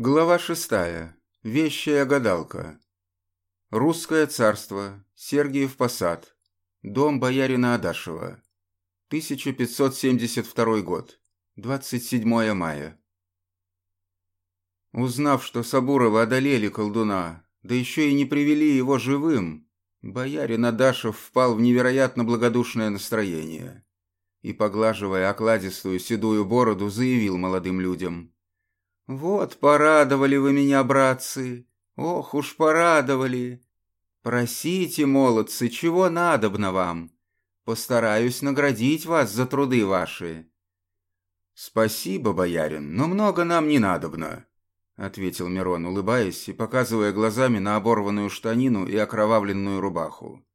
Глава шестая. Вещая гадалка. Русское царство. Сергиев Посад. Дом боярина Адашева. 1572 год. 27 мая. Узнав, что Сабурова одолели колдуна, да еще и не привели его живым, боярин Адашев впал в невероятно благодушное настроение и, поглаживая окладистую седую бороду, заявил молодым людям. «Вот порадовали вы меня, братцы, ох уж порадовали. Просите, молодцы, чего надобно вам. Постараюсь наградить вас за труды ваши». «Спасибо, боярин, но много нам не надобно», — ответил Мирон, улыбаясь и показывая глазами на оборванную штанину и окровавленную рубаху.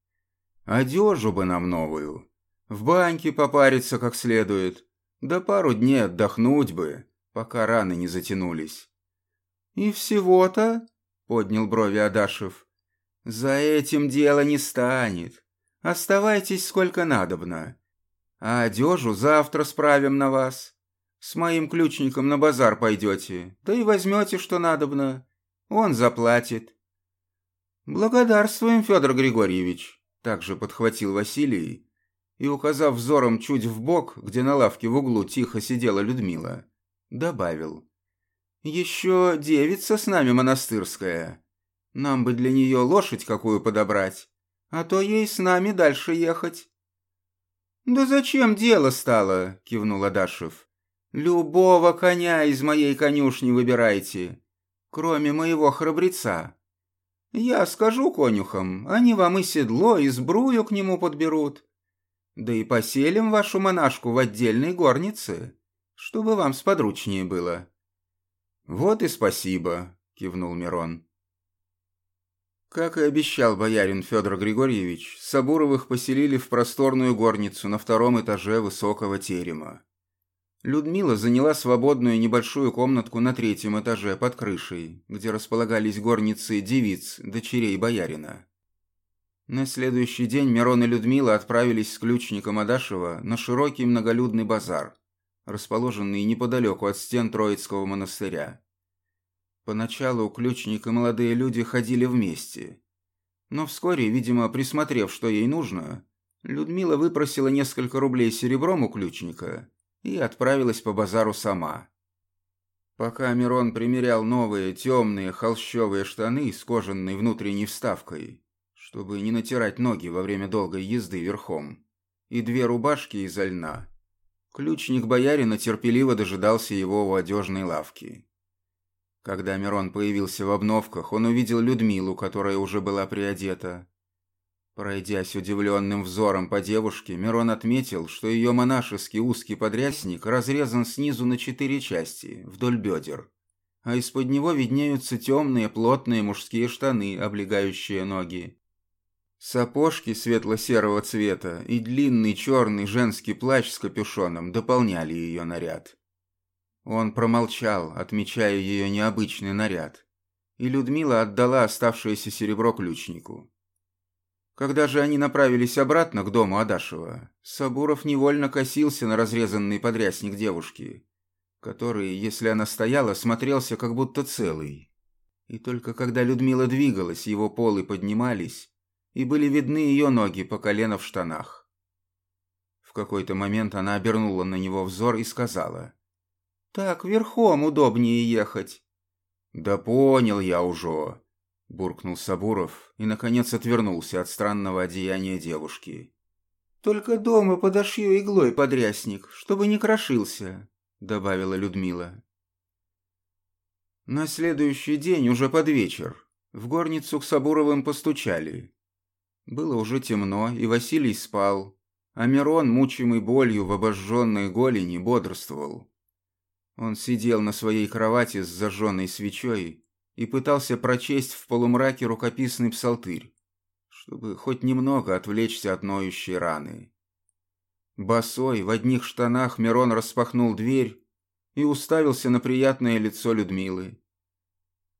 «Одежу бы нам новую, в баньке попариться как следует, да пару дней отдохнуть бы, пока раны не затянулись». «И всего-то?» — поднял брови Адашев. «За этим дело не станет. Оставайтесь сколько надобно. А одежу завтра справим на вас. С моим ключником на базар пойдете, да и возьмете, что надобно. Он заплатит». «Благодарствуем, Федор Григорьевич», — также подхватил Василий и, указав взором чуть в бок, где на лавке в углу тихо сидела Людмила, добавил. «Еще девица с нами монастырская. Нам бы для нее лошадь какую подобрать, а то ей с нами дальше ехать». «Да зачем дело стало?» — кивнул Адашев. «Любого коня из моей конюшни выбирайте, кроме моего храбреца. Я скажу конюхам, они вам и седло, и сбрую к нему подберут. Да и поселим вашу монашку в отдельной горнице, чтобы вам сподручнее было». «Вот и спасибо», — кивнул Мирон. Как и обещал боярин Федор Григорьевич, Сабуровых поселили в просторную горницу на втором этаже высокого терема. Людмила заняла свободную небольшую комнатку на третьем этаже под крышей, где располагались горницы девиц, дочерей боярина. На следующий день Мирон и Людмила отправились с ключником Адашева на широкий многолюдный базар, расположенный неподалеку от стен Троицкого монастыря. Поначалу ключник и молодые люди ходили вместе. Но вскоре, видимо, присмотрев, что ей нужно, Людмила выпросила несколько рублей серебром у ключника и отправилась по базару сама. Пока Мирон примерял новые темные холщовые штаны с кожаной внутренней вставкой, чтобы не натирать ноги во время долгой езды верхом, и две рубашки изо льна. Ключник боярина терпеливо дожидался его у одежной лавки. Когда Мирон появился в обновках, он увидел Людмилу, которая уже была приодета. Пройдясь удивленным взором по девушке, Мирон отметил, что ее монашеский узкий подрясник разрезан снизу на четыре части, вдоль бедер, а из-под него виднеются темные плотные мужские штаны, облегающие ноги. Сапожки светло-серого цвета и длинный черный женский плащ с капюшоном дополняли ее наряд. Он промолчал, отмечая ее необычный наряд, и Людмила отдала оставшееся серебро ключнику. Когда же они направились обратно к дому Адашева, Сабуров невольно косился на разрезанный подрясник девушки, который, если она стояла, смотрелся как будто целый. И только когда Людмила двигалась, его полы поднимались, и были видны ее ноги по колено в штанах. В какой-то момент она обернула на него взор и сказала. «Так верхом удобнее ехать». «Да понял я уже», — буркнул Сабуров и, наконец, отвернулся от странного одеяния девушки. «Только дома подошью иглой подрясник, чтобы не крошился», — добавила Людмила. На следующий день, уже под вечер, в горницу к Сабуровым постучали, было уже темно, и Василий спал, а Мирон, мучимый болью в обожженной голени, бодрствовал. Он сидел на своей кровати с зажженной свечой и пытался прочесть в полумраке рукописный псалтырь, чтобы хоть немного отвлечься от ноющей раны. Босой, в одних штанах Мирон распахнул дверь и уставился на приятное лицо Людмилы.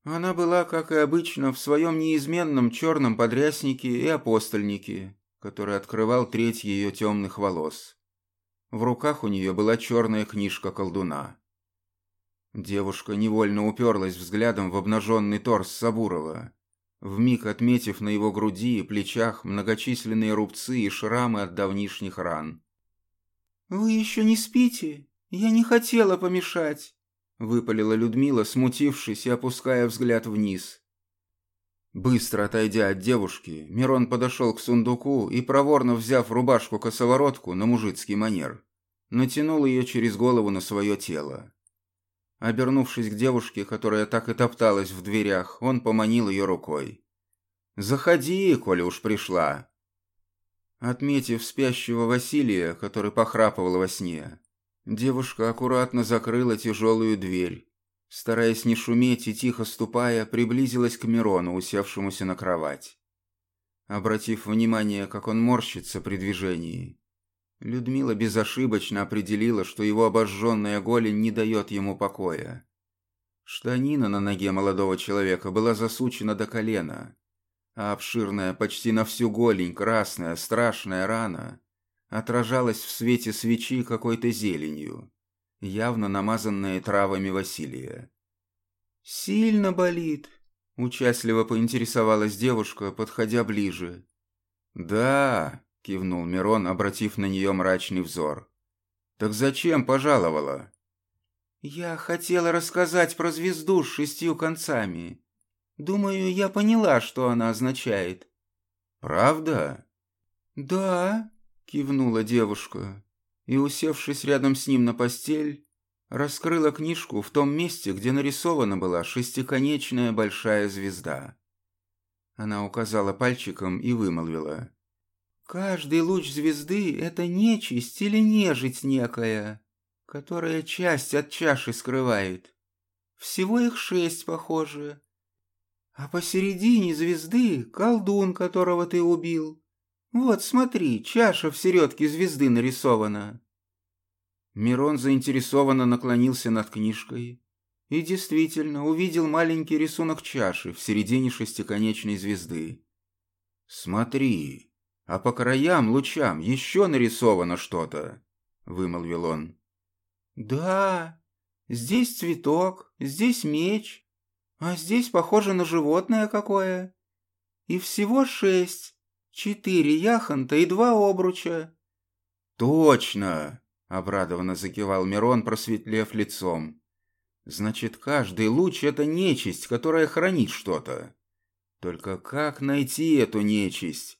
Она была, как и обычно, в своем неизменном черном подряснике и апостольнике, который открывал треть ее темных волос. В руках у нее была черная книжка колдуна. Девушка невольно уперлась взглядом в обнаженный торс Сабурова, вмиг отметив на его груди и плечах многочисленные рубцы и шрамы от давнишних ран. «Вы еще не спите? Я не хотела помешать», — выпалила Людмила, смутившись и опуская взгляд вниз. Быстро отойдя от девушки, Мирон подошел к сундуку и, проворно взяв рубашку-косоворотку на мужицкий манер, натянул ее через голову на свое тело. Обернувшись к девушке, которая так и топталась в дверях, он поманил ее рукой. «Заходи, коли уж пришла!» Отметив спящего Василия, который похрапывал во сне, девушка аккуратно закрыла тяжелую дверь. Стараясь не шуметь и тихо ступая, приблизилась к Мирону, усевшемуся на кровать. Обратив внимание, как он морщится при движении, Людмила безошибочно определила, что его обожженная голень не дает ему покоя. Штанина на ноге молодого человека была засучена до колена, а обширная почти на всю голень красная страшная рана отражалась в свете свечи какой-то зеленью, явно намазанная травами Василия. «Сильно болит?» – участливо поинтересовалась девушка, подходя ближе. «Да», — кивнул Мирон, обратив на нее мрачный взор. «Так зачем пожаловала?» «Я хотела рассказать про звезду с шестью концами. Думаю, я поняла, что она означает». «Правда?» «Да», — кивнула девушка, и, усевшись рядом с ним на постель, раскрыла книжку в том месте, где нарисована была шестиконечная большая звезда. Она указала пальчиком и вымолвила. Каждый луч звезды — это нечисть или нежить некая, которая часть от чаши скрывает. Всего их шесть, похоже. А посередине звезды колдун, которого ты убил. Вот, смотри, чаша в середке звезды нарисована. Мирон заинтересованно наклонился над книжкой и действительно увидел маленький рисунок чаши в середине шестиконечной звезды. «Смотри!» а по краям лучам еще нарисовано что-то», — вымолвил он. «Да, здесь цветок, здесь меч, а здесь похоже на животное какое. И всего шесть, четыре яхонта и два обруча». «Точно!» — обрадованно закивал Мирон, просветлев лицом. «Значит, каждый луч — это нечисть, которая хранит что-то. Только как найти эту нечисть?»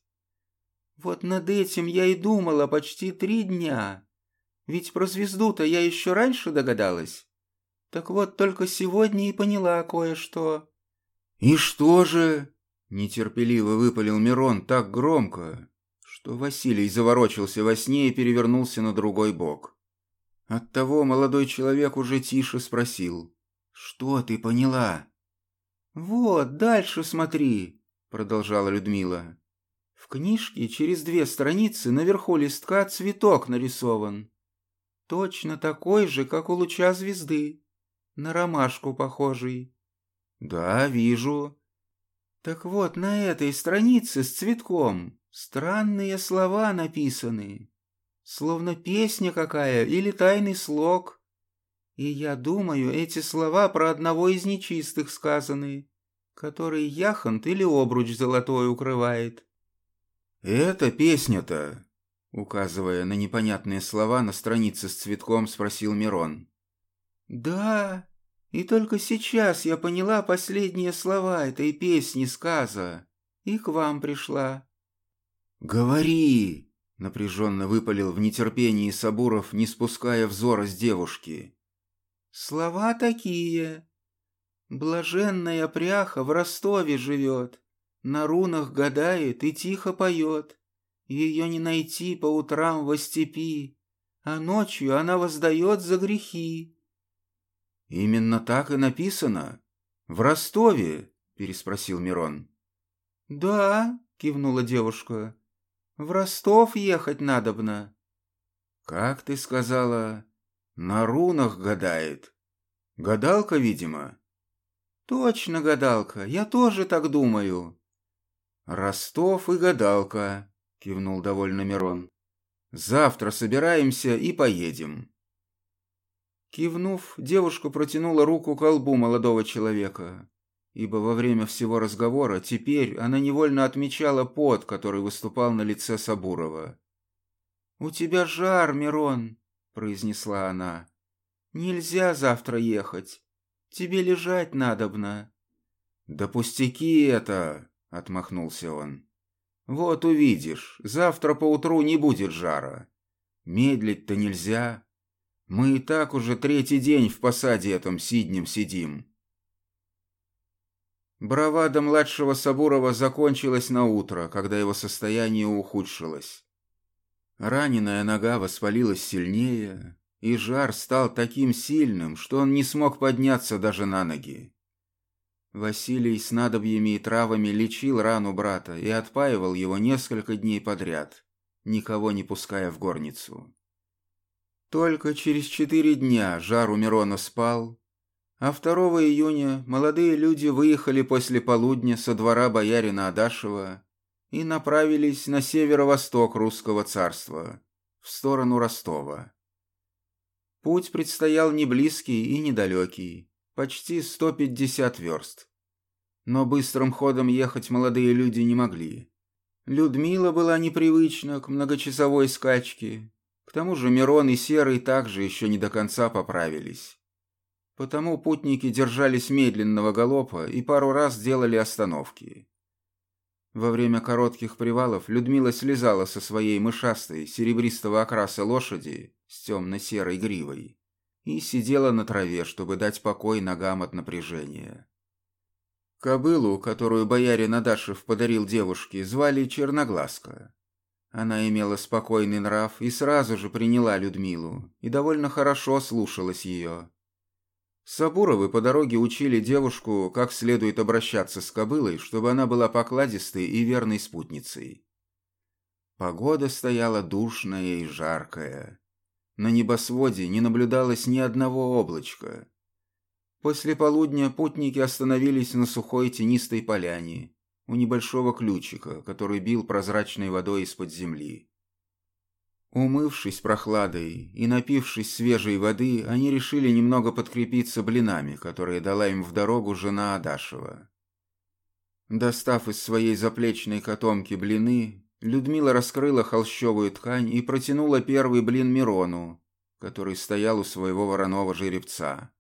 Вот над этим я и думала почти три дня. Ведь про звезду-то я еще раньше догадалась. Так вот, только сегодня и поняла кое-что. «И что же?» — нетерпеливо выпалил Мирон так громко, что Василий заворочился во сне и перевернулся на другой бок. Оттого молодой человек уже тише спросил. «Что ты поняла?» «Вот, дальше смотри», — продолжала Людмила. В книжке через две страницы наверху листка цветок нарисован. Точно такой же, как у луча звезды. На ромашку похожий. Да, вижу. Так вот, на этой странице с цветком странные слова написаны. Словно песня какая или тайный слог. И я думаю, эти слова про одного из нечистых сказаны, который яхонт или обруч золотой укрывает. «Это песня-то?» Указывая на непонятные слова на странице с цветком, спросил Мирон. «Да, и только сейчас я поняла последние слова этой песни сказа, и к вам пришла». «Говори!» — напряженно выпалил в нетерпении Сабуров, не спуская взора с девушки. «Слова такие. Блаженная пряха в Ростове живет, на рунах гадает и тихо поет. Ее не найти по утрам во степи, а ночью она воздает за грехи. «Именно так и написано? В Ростове?» – переспросил Мирон. «Да», – кивнула девушка, – «в Ростов ехать надобно». «Как ты сказала? На рунах гадает. Гадалка, видимо?» «Точно гадалка, я тоже так думаю», «Ростов и гадалка», — кивнул довольно Мирон. «Завтра собираемся и поедем». Кивнув, девушка протянула руку к колбу молодого человека, ибо во время всего разговора теперь она невольно отмечала пот, который выступал на лице Сабурова. «У тебя жар, Мирон», — произнесла она. «Нельзя завтра ехать. Тебе лежать надобно». «Да пустяки это!» — отмахнулся он. «Вот увидишь, завтра поутру не будет жара. Медлить-то нельзя. Мы и так уже третий день в посаде этом сиднем сидим». Бравада младшего Сабурова закончилась на утро, когда его состояние ухудшилось. Раненая нога воспалилась сильнее, и жар стал таким сильным, что он не смог подняться даже на ноги. Василий с надобьями и травами лечил рану брата и отпаивал его несколько дней подряд, никого не пуская в горницу. Только через четыре дня жар у Мирона спал, а 2 июня молодые люди выехали после полудня со двора боярина Адашева и направились на северо-восток русского царства, в сторону Ростова. Путь предстоял не близкий и недалекий, почти 150 верст. Но быстрым ходом ехать молодые люди не могли. Людмила была непривычна к многочасовой скачке. К тому же Мирон и Серый также еще не до конца поправились. Потому путники держались медленного галопа и пару раз делали остановки. Во время коротких привалов Людмила слезала со своей мышастой, серебристого окраса лошади с темно-серой гривой и сидела на траве, чтобы дать покой ногам от напряжения. Кобылу, которую боярин Адашев подарил девушке, звали Черноглазка. Она имела спокойный нрав и сразу же приняла Людмилу, и довольно хорошо слушалась ее. Сабуровы по дороге учили девушку, как следует обращаться с кобылой, чтобы она была покладистой и верной спутницей. Погода стояла душная и жаркая. На небосводе не наблюдалось ни одного облачка. После полудня путники остановились на сухой тенистой поляне у небольшого ключика, который бил прозрачной водой из-под земли. Умывшись прохладой и напившись свежей воды, они решили немного подкрепиться блинами, которые дала им в дорогу жена Адашева. Достав из своей заплечной котомки блины, Людмила раскрыла холщовую ткань и протянула первый блин Мирону, который стоял у своего вороного жеребца.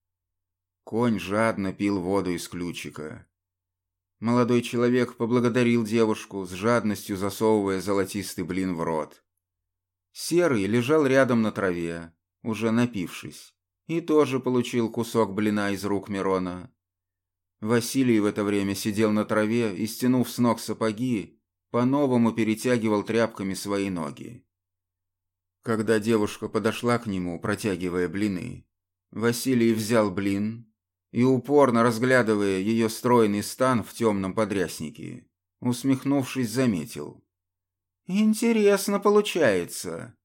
Конь жадно пил воду из ключика. Молодой человек поблагодарил девушку, с жадностью засовывая золотистый блин в рот. Серый лежал рядом на траве, уже напившись, и тоже получил кусок блина из рук Мирона. Василий в это время сидел на траве и, стянув с ног сапоги, по-новому перетягивал тряпками свои ноги. Когда девушка подошла к нему, протягивая блины, Василий взял блин и, упорно разглядывая ее стройный стан в темном подряснике, усмехнувшись, заметил. «Интересно получается.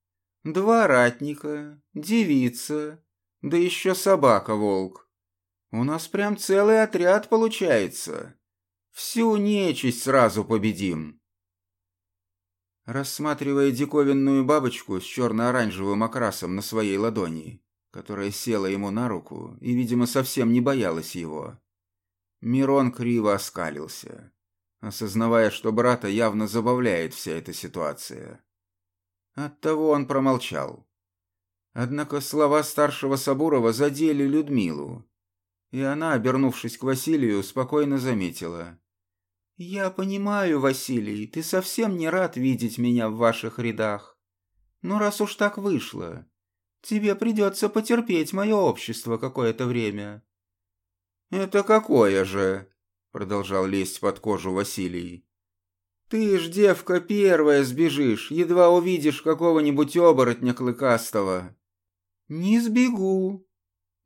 Два ратника, девица, да еще собака-волк. У нас прям целый отряд получается. Всю нечисть сразу победим». Рассматривая диковинную бабочку с черно-оранжевым окрасом на своей ладони, которая села ему на руку и, видимо, совсем не боялась его, Мирон криво оскалился, осознавая, что брата явно забавляет вся эта ситуация. Оттого он промолчал. Однако слова старшего Сабурова задели Людмилу, и она, обернувшись к Василию, спокойно заметила. «Я понимаю, Василий, ты совсем не рад видеть меня в ваших рядах. Но раз уж так вышло, тебе придется потерпеть мое общество какое-то время». «Это какое же?» — продолжал лезть под кожу Василий. «Ты ж, девка, первая сбежишь, едва увидишь какого-нибудь оборотня клыкастого». «Не сбегу».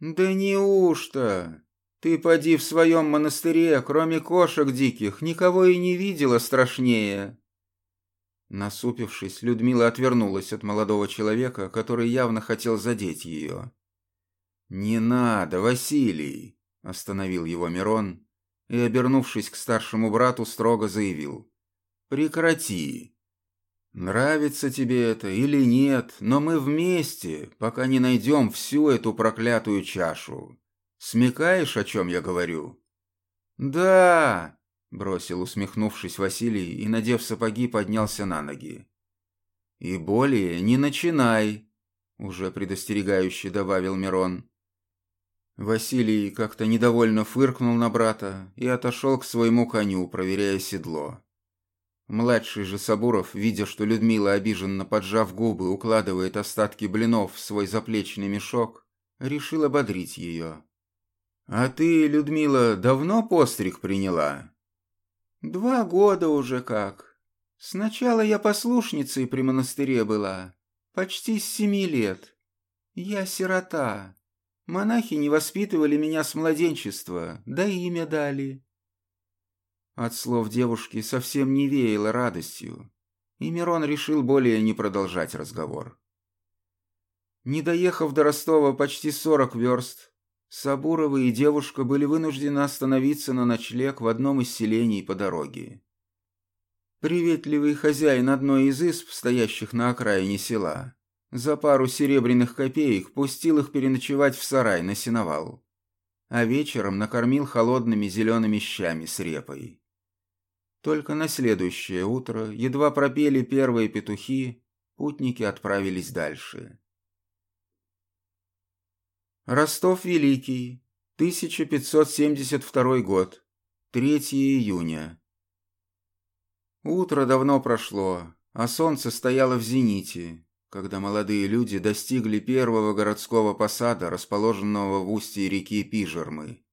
«Да неужто?» Ты поди в своем монастыре, кроме кошек диких, никого и не видела страшнее. Насупившись, Людмила отвернулась от молодого человека, который явно хотел задеть ее. «Не надо, Василий!» – остановил его Мирон и, обернувшись к старшему брату, строго заявил. «Прекрати!» Нравится тебе это или нет, но мы вместе, пока не найдем всю эту проклятую чашу. Смекаешь, о чем я говорю?» «Да!» — бросил, усмехнувшись Василий, и, надев сапоги, поднялся на ноги. «И более не начинай!» — уже предостерегающе добавил Мирон. Василий как-то недовольно фыркнул на брата и отошел к своему коню, проверяя седло. Младший же Сабуров, видя, что Людмила, обиженно поджав губы, укладывает остатки блинов в свой заплечный мешок, решил ободрить ее. «А ты, Людмила, давно постриг приняла?» «Два года уже как. Сначала я послушницей при монастыре была, почти с семи лет. Я сирота. Монахи не воспитывали меня с младенчества, да имя дали. От слов девушки совсем не веяло радостью, и Мирон решил более не продолжать разговор. Не доехав до Ростова почти сорок верст, Сабурова и девушка были вынуждены остановиться на ночлег в одном из селений по дороге. Приветливый хозяин одной из изб, стоящих на окраине села, за пару серебряных копеек пустил их переночевать в сарай на сеновал, а вечером накормил холодными зелеными щами с репой. Только на следующее утро, едва пропели первые петухи, путники отправились дальше. Ростов Великий, 1572 год, 3 июня. Утро давно прошло, а солнце стояло в зените, когда молодые люди достигли первого городского посада, расположенного в устье реки Пижермы.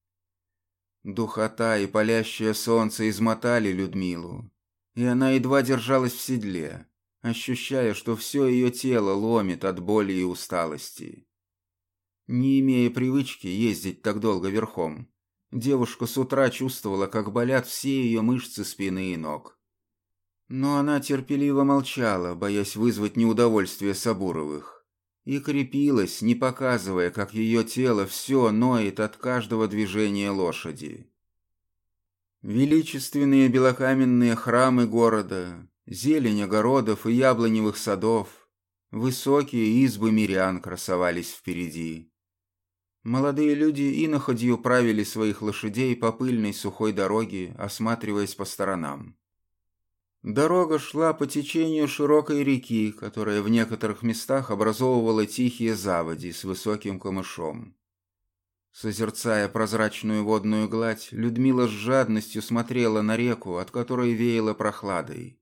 Духота и палящее солнце измотали Людмилу, и она едва держалась в седле, ощущая, что все ее тело ломит от боли и усталости. Не имея привычки ездить так долго верхом, девушка с утра чувствовала, как болят все ее мышцы спины и ног. Но она терпеливо молчала, боясь вызвать неудовольствие Сабуровых и крепилась, не показывая, как ее тело все ноет от каждого движения лошади. Величественные белокаменные храмы города, зелень огородов и яблоневых садов, высокие избы мирян красовались впереди. Молодые люди иноходью правили своих лошадей по пыльной сухой дороге, осматриваясь по сторонам. Дорога шла по течению широкой реки, которая в некоторых местах образовывала тихие заводи с высоким камышом. Созерцая прозрачную водную гладь, Людмила с жадностью смотрела на реку, от которой веяло прохладой.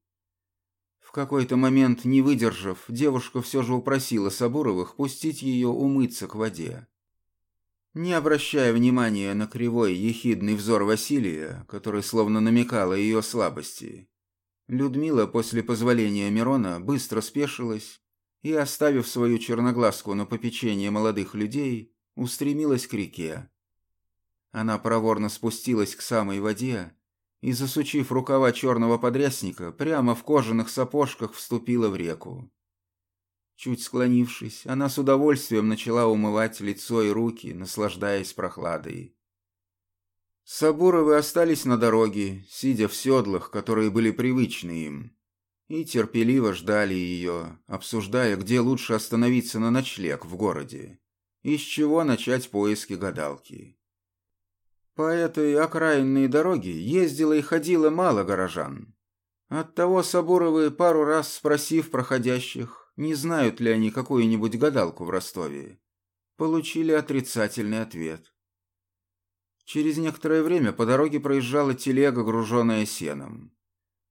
В какой-то момент, не выдержав, девушка все же упросила Сабуровых пустить ее умыться к воде. Не обращая внимания на кривой, ехидный взор Василия, который словно намекал о ее слабости, Людмила после позволения Мирона быстро спешилась и, оставив свою черноглазку на попечение молодых людей, устремилась к реке. Она проворно спустилась к самой воде и, засучив рукава черного подрясника, прямо в кожаных сапожках вступила в реку. Чуть склонившись, она с удовольствием начала умывать лицо и руки, наслаждаясь прохладой. Сабуровы остались на дороге, сидя в седлах, которые были привычны им, и терпеливо ждали ее, обсуждая, где лучше остановиться на ночлег в городе, и с чего начать поиски гадалки. По этой окраинной дороге ездило и ходило мало горожан. Оттого Сабуровы, пару раз спросив проходящих, не знают ли они какую-нибудь гадалку в Ростове, получили отрицательный ответ – Через некоторое время по дороге проезжала телега, груженная сеном.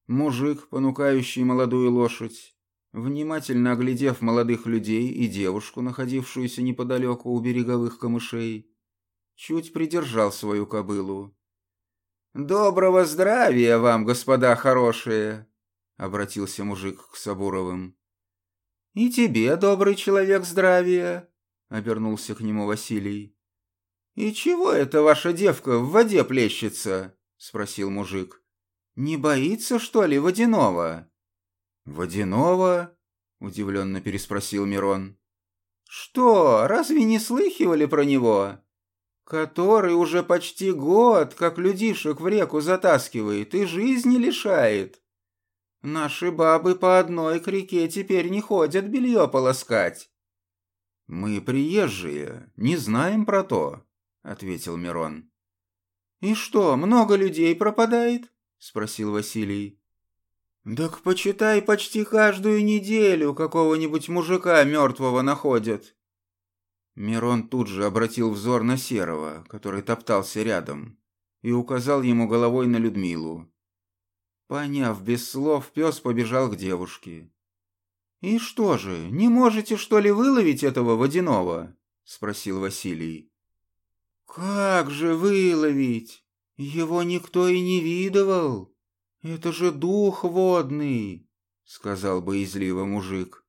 Мужик, понукающий молодую лошадь, внимательно оглядев молодых людей и девушку, находившуюся неподалеку у береговых камышей, чуть придержал свою кобылу. «Доброго здравия вам, господа хорошие!» — обратился мужик к Сабуровым. «И тебе, добрый человек, здравия!» — обернулся к нему Василий. «И чего эта ваша девка в воде плещется?» — спросил мужик. «Не боится, что ли, водяного?» «Водяного?» — удивленно переспросил Мирон. «Что, разве не слыхивали про него? Который уже почти год, как людишек в реку затаскивает и жизни лишает. Наши бабы по одной к реке теперь не ходят белье полоскать». «Мы приезжие, не знаем про то», — ответил Мирон. «И что, много людей пропадает?» — спросил Василий. «Так почитай, почти каждую неделю какого-нибудь мужика мертвого находят». Мирон тут же обратил взор на Серого, который топтался рядом, и указал ему головой на Людмилу. Поняв без слов, пес побежал к девушке. «И что же, не можете, что ли, выловить этого водяного?» — спросил Василий. «Как же выловить? Его никто и не видывал. Это же дух водный», — сказал боязливо мужик.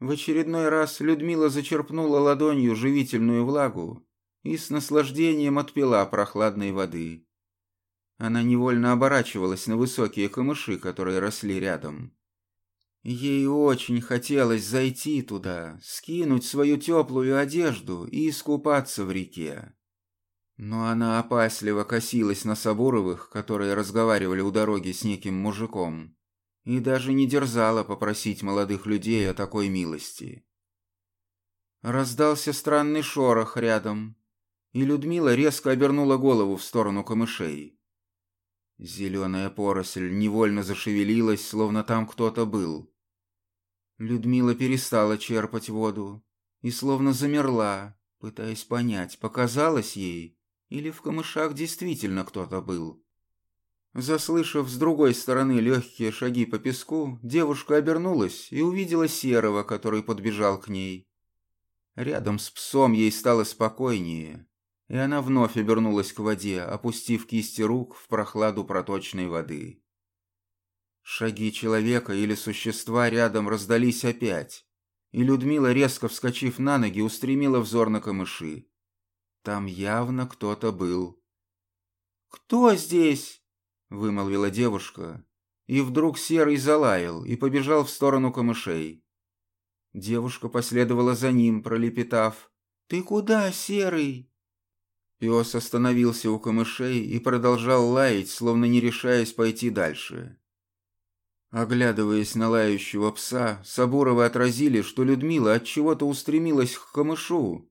В очередной раз Людмила зачерпнула ладонью живительную влагу и с наслаждением отпила прохладной воды. Она невольно оборачивалась на высокие камыши, которые росли рядом. Ей очень хотелось зайти туда, скинуть свою теплую одежду и искупаться в реке. Но она опасливо косилась на Сабуровых, которые разговаривали у дороги с неким мужиком, и даже не дерзала попросить молодых людей о такой милости. Раздался странный шорох рядом, и Людмила резко обернула голову в сторону камышей. Зеленая поросль невольно зашевелилась, словно там кто-то был. Людмила перестала черпать воду и словно замерла, пытаясь понять, показалось ей или в камышах действительно кто-то был. Заслышав с другой стороны легкие шаги по песку, девушка обернулась и увидела Серого, который подбежал к ней. Рядом с псом ей стало спокойнее, и она вновь обернулась к воде, опустив кисти рук в прохладу проточной воды. Шаги человека или существа рядом раздались опять, и Людмила, резко вскочив на ноги, устремила взор на камыши. Там явно кто-то был. «Кто здесь?» — вымолвила девушка, и вдруг серый залаял и побежал в сторону камышей. Девушка последовала за ним, пролепетав. «Ты куда, серый?» Пес остановился у камышей и продолжал лаять, словно не решаясь пойти дальше. Оглядываясь на лающего пса, Сабуровы отразили, что Людмила от чего-то устремилась к камышу,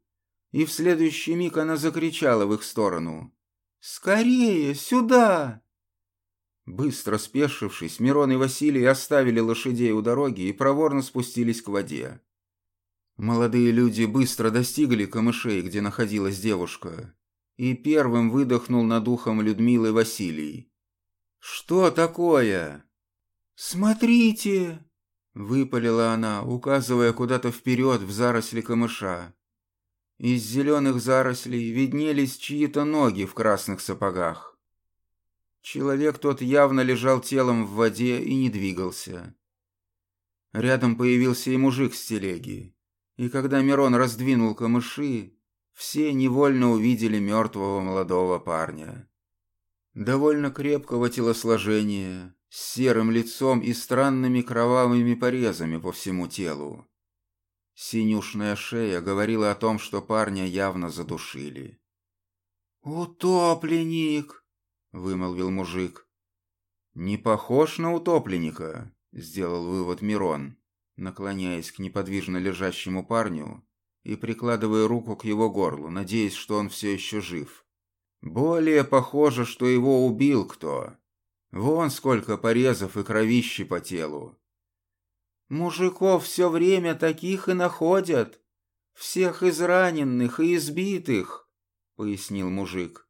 и в следующий миг она закричала в их сторону. «Скорее, сюда!» Быстро спешившись, Мирон и Василий оставили лошадей у дороги и проворно спустились к воде. Молодые люди быстро достигли камышей, где находилась девушка, и первым выдохнул над ухом Людмилы Василий. «Что такое?» «Смотрите!» — выпалила она, указывая куда-то вперед в заросли камыша. Из зеленых зарослей виднелись чьи-то ноги в красных сапогах. Человек тот явно лежал телом в воде и не двигался. Рядом появился и мужик с телеги, и когда Мирон раздвинул камыши, все невольно увидели мертвого молодого парня. Довольно крепкого телосложения, с серым лицом и странными кровавыми порезами по всему телу. Синюшная шея говорила о том, что парня явно задушили. «Утопленник!» — вымолвил мужик. «Не похож на утопленника», — сделал вывод Мирон, наклоняясь к неподвижно лежащему парню и прикладывая руку к его горлу, надеясь, что он все еще жив. «Более похоже, что его убил кто. Вон сколько порезов и кровищи по телу. Мужиков все время таких и находят. Всех израненных и избитых, пояснил мужик.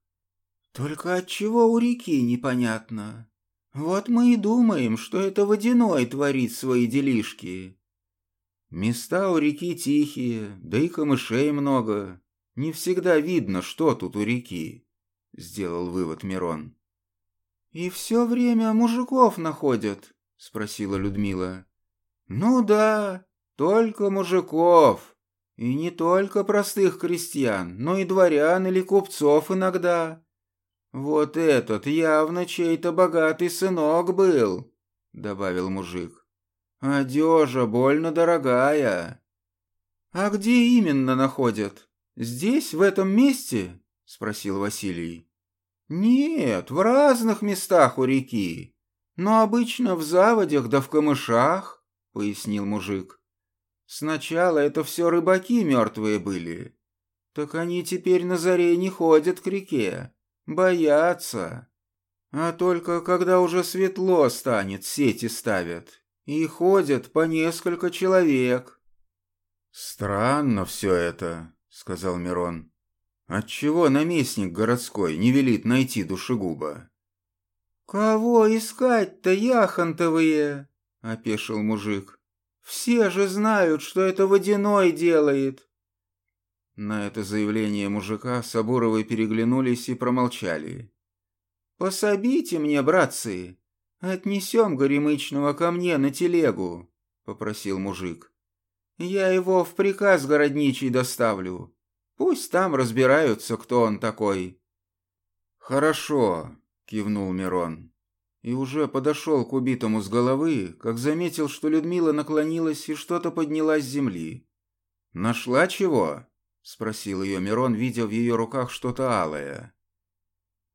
Только от чего у реки непонятно. Вот мы и думаем, что это водяной творит свои делишки. Места у реки тихие, да и камышей много. Не всегда видно, что тут у реки, сделал вывод Мирон. «И все время мужиков находят?» — спросила Людмила. «Ну да, только мужиков. И не только простых крестьян, но и дворян или купцов иногда. Вот этот явно чей-то богатый сынок был», — добавил мужик. «Одежа больно дорогая». «А где именно находят? Здесь, в этом месте?» — спросил Василий. «Нет, в разных местах у реки. но обычно в заводях да в камышах», — пояснил мужик. «Сначала это все рыбаки мертвые были. Так они теперь на заре не ходят к реке, боятся. А только когда уже светло станет, сети ставят, и ходят по несколько человек». «Странно все это», — сказал Мирон. «Отчего наместник городской не велит найти душегуба?» «Кого искать-то, яхонтовые?» — опешил мужик. «Все же знают, что это водяной делает». На это заявление мужика Сабуровы переглянулись и промолчали. «Пособите мне, братцы, отнесем Горемычного ко мне на телегу», — попросил мужик. «Я его в приказ городничий доставлю. Пусть там разбираются, кто он такой». «Хорошо», — кивнул Мирон. И уже подошел к убитому с головы, как заметил, что Людмила наклонилась и что-то подняла с земли. «Нашла чего?» — спросил ее Мирон, видя в ее руках что-то алое.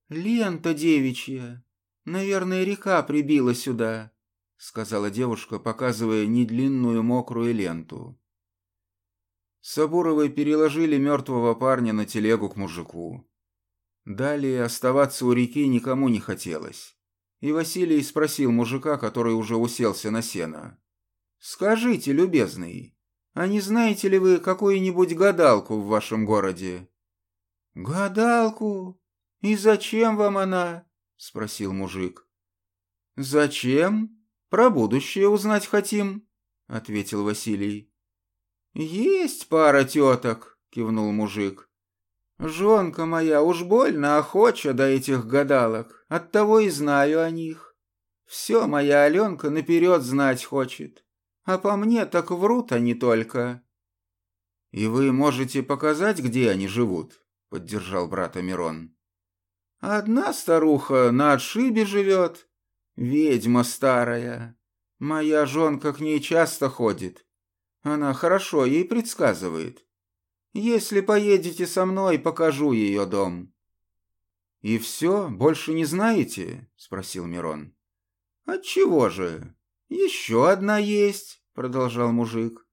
«Лента девичья. Наверное, река прибила сюда», — сказала девушка, показывая недлинную мокрую ленту. Сабуровы переложили мертвого парня на телегу к мужику. Далее оставаться у реки никому не хотелось. И Василий спросил мужика, который уже уселся на сено. «Скажите, любезный, а не знаете ли вы какую-нибудь гадалку в вашем городе?» «Гадалку? И зачем вам она?» — спросил мужик. «Зачем? Про будущее узнать хотим», — ответил Василий. «Есть пара теток», — кивнул мужик. Жонка моя уж больно охоча до этих гадалок, оттого и знаю о них. Все моя Аленка наперед знать хочет, а по мне так врут они только. И вы можете показать, где они живут, поддержал брата Мирон. Одна старуха на отшибе живет, ведьма старая. Моя жонка к ней часто ходит. Она хорошо ей предсказывает. Если поедете со мной, покажу ее дом». «И все? Больше не знаете?» — спросил Мирон. «Отчего же? Еще одна есть», — продолжал мужик.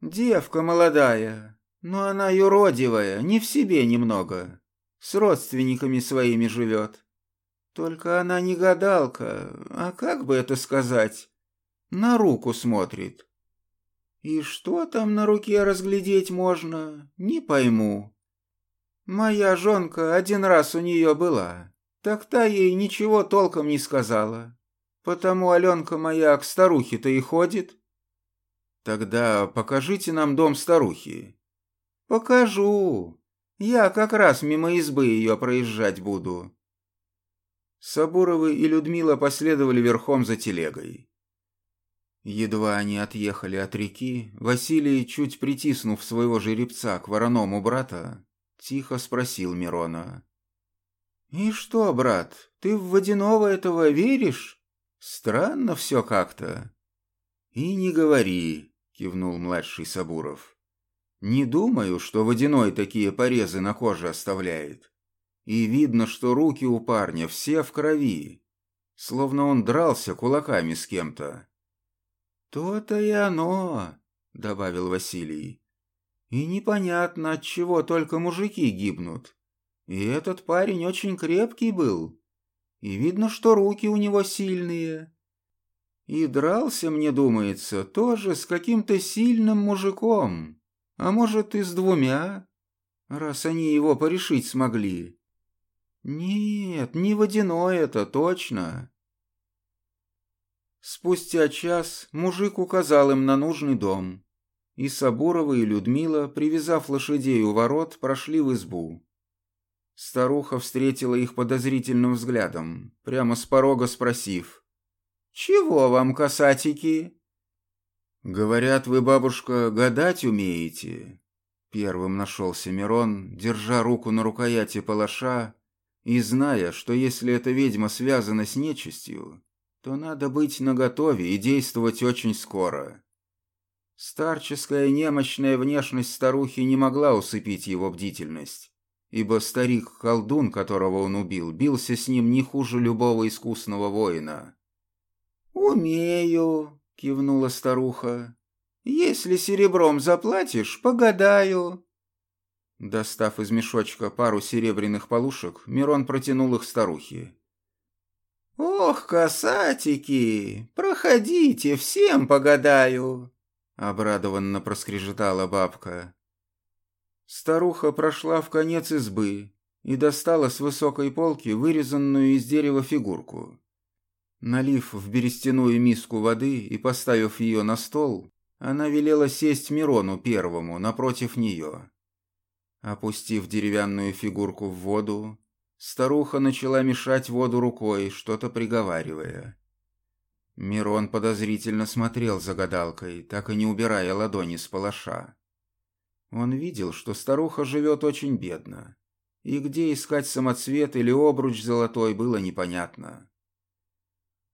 «Девка молодая, но она юродивая, не в себе немного. С родственниками своими живет. Только она не гадалка, а как бы это сказать? На руку смотрит. И что там на руке разглядеть можно, не пойму. Моя жонка один раз у нее была, так та ей ничего толком не сказала. Потому Аленка моя к старухе-то и ходит. Тогда покажите нам дом старухи. Покажу. Я как раз мимо избы ее проезжать буду. Сабуровы и Людмила последовали верхом за телегой. Едва они отъехали от реки, Василий, чуть притиснув своего жеребца к вороному брата, тихо спросил Мирона. «И что, брат, ты в водяного этого веришь? Странно все как-то». «И не говори», — кивнул младший Сабуров. «Не думаю, что водяной такие порезы на коже оставляет. И видно, что руки у парня все в крови, словно он дрался кулаками с кем-то». «То-то и оно», — добавил Василий. «И непонятно, от чего только мужики гибнут. И этот парень очень крепкий был. И видно, что руки у него сильные. И дрался, мне думается, тоже с каким-то сильным мужиком, а может и с двумя, раз они его порешить смогли. Нет, не водяной это, точно. Спустя час мужик указал им на нужный дом, и Сабурова и Людмила, привязав лошадей у ворот, прошли в избу. Старуха встретила их подозрительным взглядом, прямо с порога спросив, «Чего вам, касатики?» «Говорят, вы, бабушка, гадать умеете?» Первым нашелся Мирон, держа руку на рукояти палаша и зная, что если эта ведьма связана с нечистью, то надо быть наготове и действовать очень скоро. Старческая немощная внешность старухи не могла усыпить его бдительность, ибо старик-колдун, которого он убил, бился с ним не хуже любого искусного воина. «Умею», — кивнула старуха. «Если серебром заплатишь, погадаю». Достав из мешочка пару серебряных полушек, Мирон протянул их старухе. «Ох, касатики, проходите, всем погадаю!» Обрадованно проскрежетала бабка. Старуха прошла в конец избы и достала с высокой полки вырезанную из дерева фигурку. Налив в берестяную миску воды и поставив ее на стол, она велела сесть Мирону первому напротив нее. Опустив деревянную фигурку в воду, Старуха начала мешать воду рукой, что-то приговаривая. Мирон подозрительно смотрел за гадалкой, так и не убирая ладони с палаша. Он видел, что старуха живет очень бедно, и где искать самоцвет или обруч золотой было непонятно.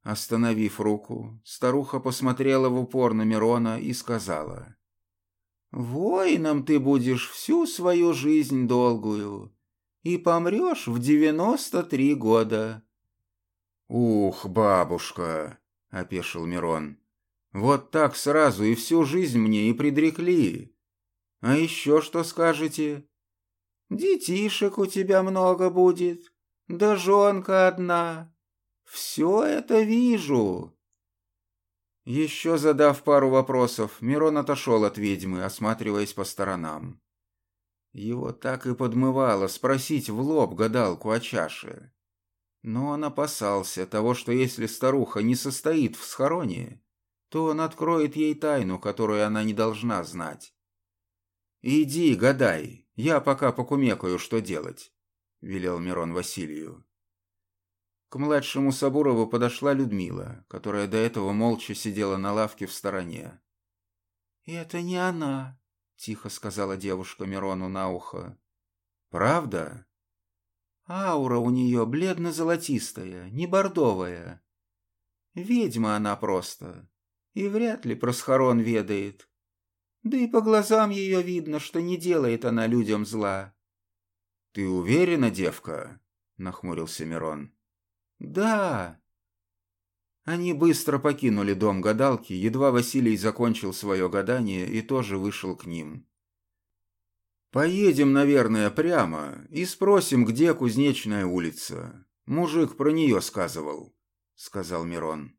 Остановив руку, старуха посмотрела в упор на Мирона и сказала, «Воином ты будешь всю свою жизнь долгую, и помрешь в девяносто три года». «Ух, бабушка!» — опешил Мирон. «Вот так сразу и всю жизнь мне и предрекли. А еще что скажете?» «Детишек у тебя много будет, да жонка одна. Все это вижу». Еще задав пару вопросов, Мирон отошел от ведьмы, осматриваясь по сторонам. Его так и подмывало спросить в лоб гадалку о чаше. Но он опасался того, что если старуха не состоит в схороне, то он откроет ей тайну, которую она не должна знать. «Иди, гадай, я пока покумекаю, что делать», — велел Мирон Василию. К младшему Сабурову подошла Людмила, которая до этого молча сидела на лавке в стороне. «Это не она», — тихо сказала девушка Мирону на ухо. «Правда?» «Аура у нее бледно-золотистая, не бордовая. Ведьма она просто, и вряд ли про схорон ведает. Да и по глазам ее видно, что не делает она людям зла». «Ты уверена, девка?» — нахмурился Мирон. «Да». Они быстро покинули дом гадалки, едва Василий закончил свое гадание и тоже вышел к ним. «Поедем, наверное, прямо и спросим, где Кузнечная улица. Мужик про нее сказывал», — сказал Мирон.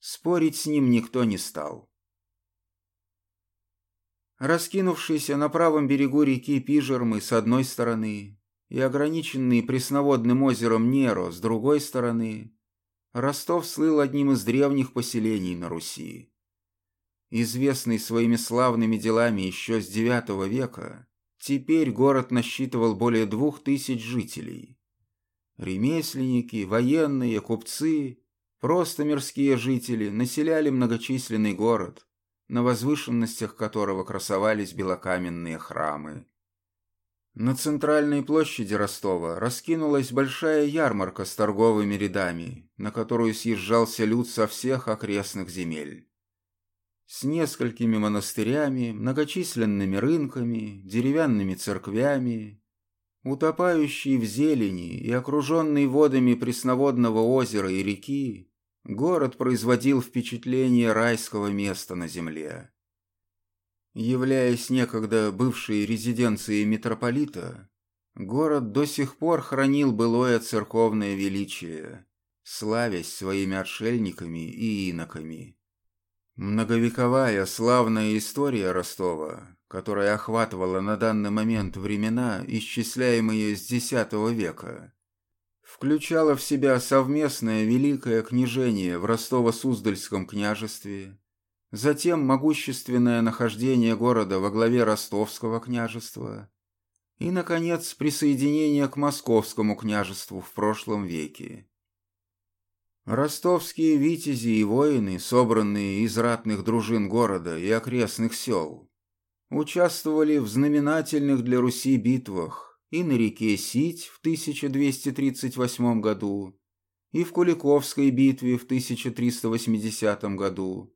Спорить с ним никто не стал. Раскинувшийся на правом берегу реки Пижермы с одной стороны и ограниченный пресноводным озером Неро с другой стороны, Ростов слыл одним из древних поселений на Руси. Известный своими славными делами еще с IX века, теперь город насчитывал более двух тысяч жителей. Ремесленники, военные, купцы, просто мирские жители населяли многочисленный город, на возвышенностях которого красовались белокаменные храмы. На центральной площади Ростова раскинулась большая ярмарка с торговыми рядами, на которую съезжался люд со всех окрестных земель. С несколькими монастырями, многочисленными рынками, деревянными церквями, утопающий в зелени и окруженный водами пресноводного озера и реки, город производил впечатление райского места на земле. Являясь некогда бывшей резиденцией митрополита, город до сих пор хранил былое церковное величие, славясь своими отшельниками и иноками. Многовековая славная история Ростова, которая охватывала на данный момент времена, исчисляемые с X века, включала в себя совместное великое княжение в Ростово-Суздальском княжестве, затем могущественное нахождение города во главе Ростовского княжества и, наконец, присоединение к Московскому княжеству в прошлом веке. Ростовские витязи и воины, собранные из ратных дружин города и окрестных сел, участвовали в знаменательных для Руси битвах и на реке Сить в 1238 году, и в Куликовской битве в 1380 году,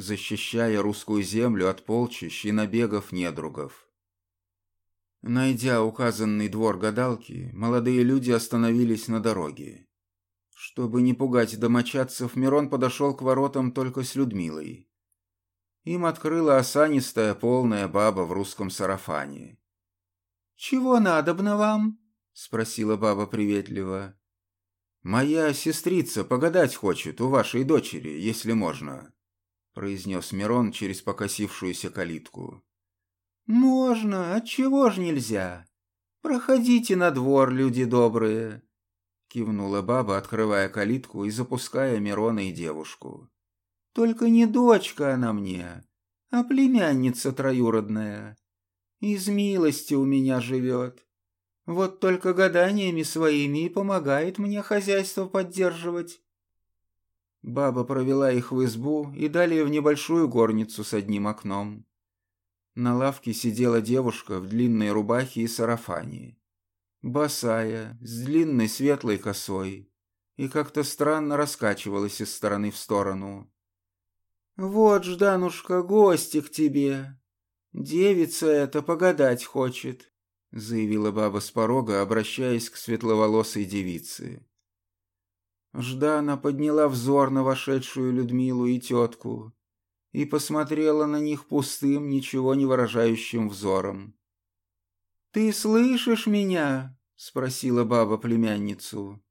защищая русскую землю от полчищ и набегов недругов. Найдя указанный двор гадалки, молодые люди остановились на дороге. Чтобы не пугать домочадцев, Мирон подошел к воротам только с Людмилой. Им открыла осанистая полная баба в русском сарафане. «Чего надобно вам?» — спросила баба приветливо. «Моя сестрица погадать хочет у вашей дочери, если можно», — произнес Мирон через покосившуюся калитку. «Можно, отчего ж нельзя? Проходите на двор, люди добрые», — кивнула баба, открывая калитку и запуская Мирона и девушку. «Только не дочка она мне, а племянница троюродная. Из милости у меня живет. Вот только гаданиями своими и помогает мне хозяйство поддерживать. Баба провела их в избу и далее в небольшую горницу с одним окном. На лавке сидела девушка в длинной рубахе и сарафане. Босая, с длинной светлой косой, и как-то странно раскачивалась из стороны в сторону. «Вот, Жданушка, гости к тебе. Девица эта погадать хочет. — заявила баба с порога, обращаясь к светловолосой девице. Ждана подняла взор на вошедшую Людмилу и тетку и посмотрела на них пустым, ничего не выражающим взором. «Ты слышишь меня?» — спросила баба племянницу.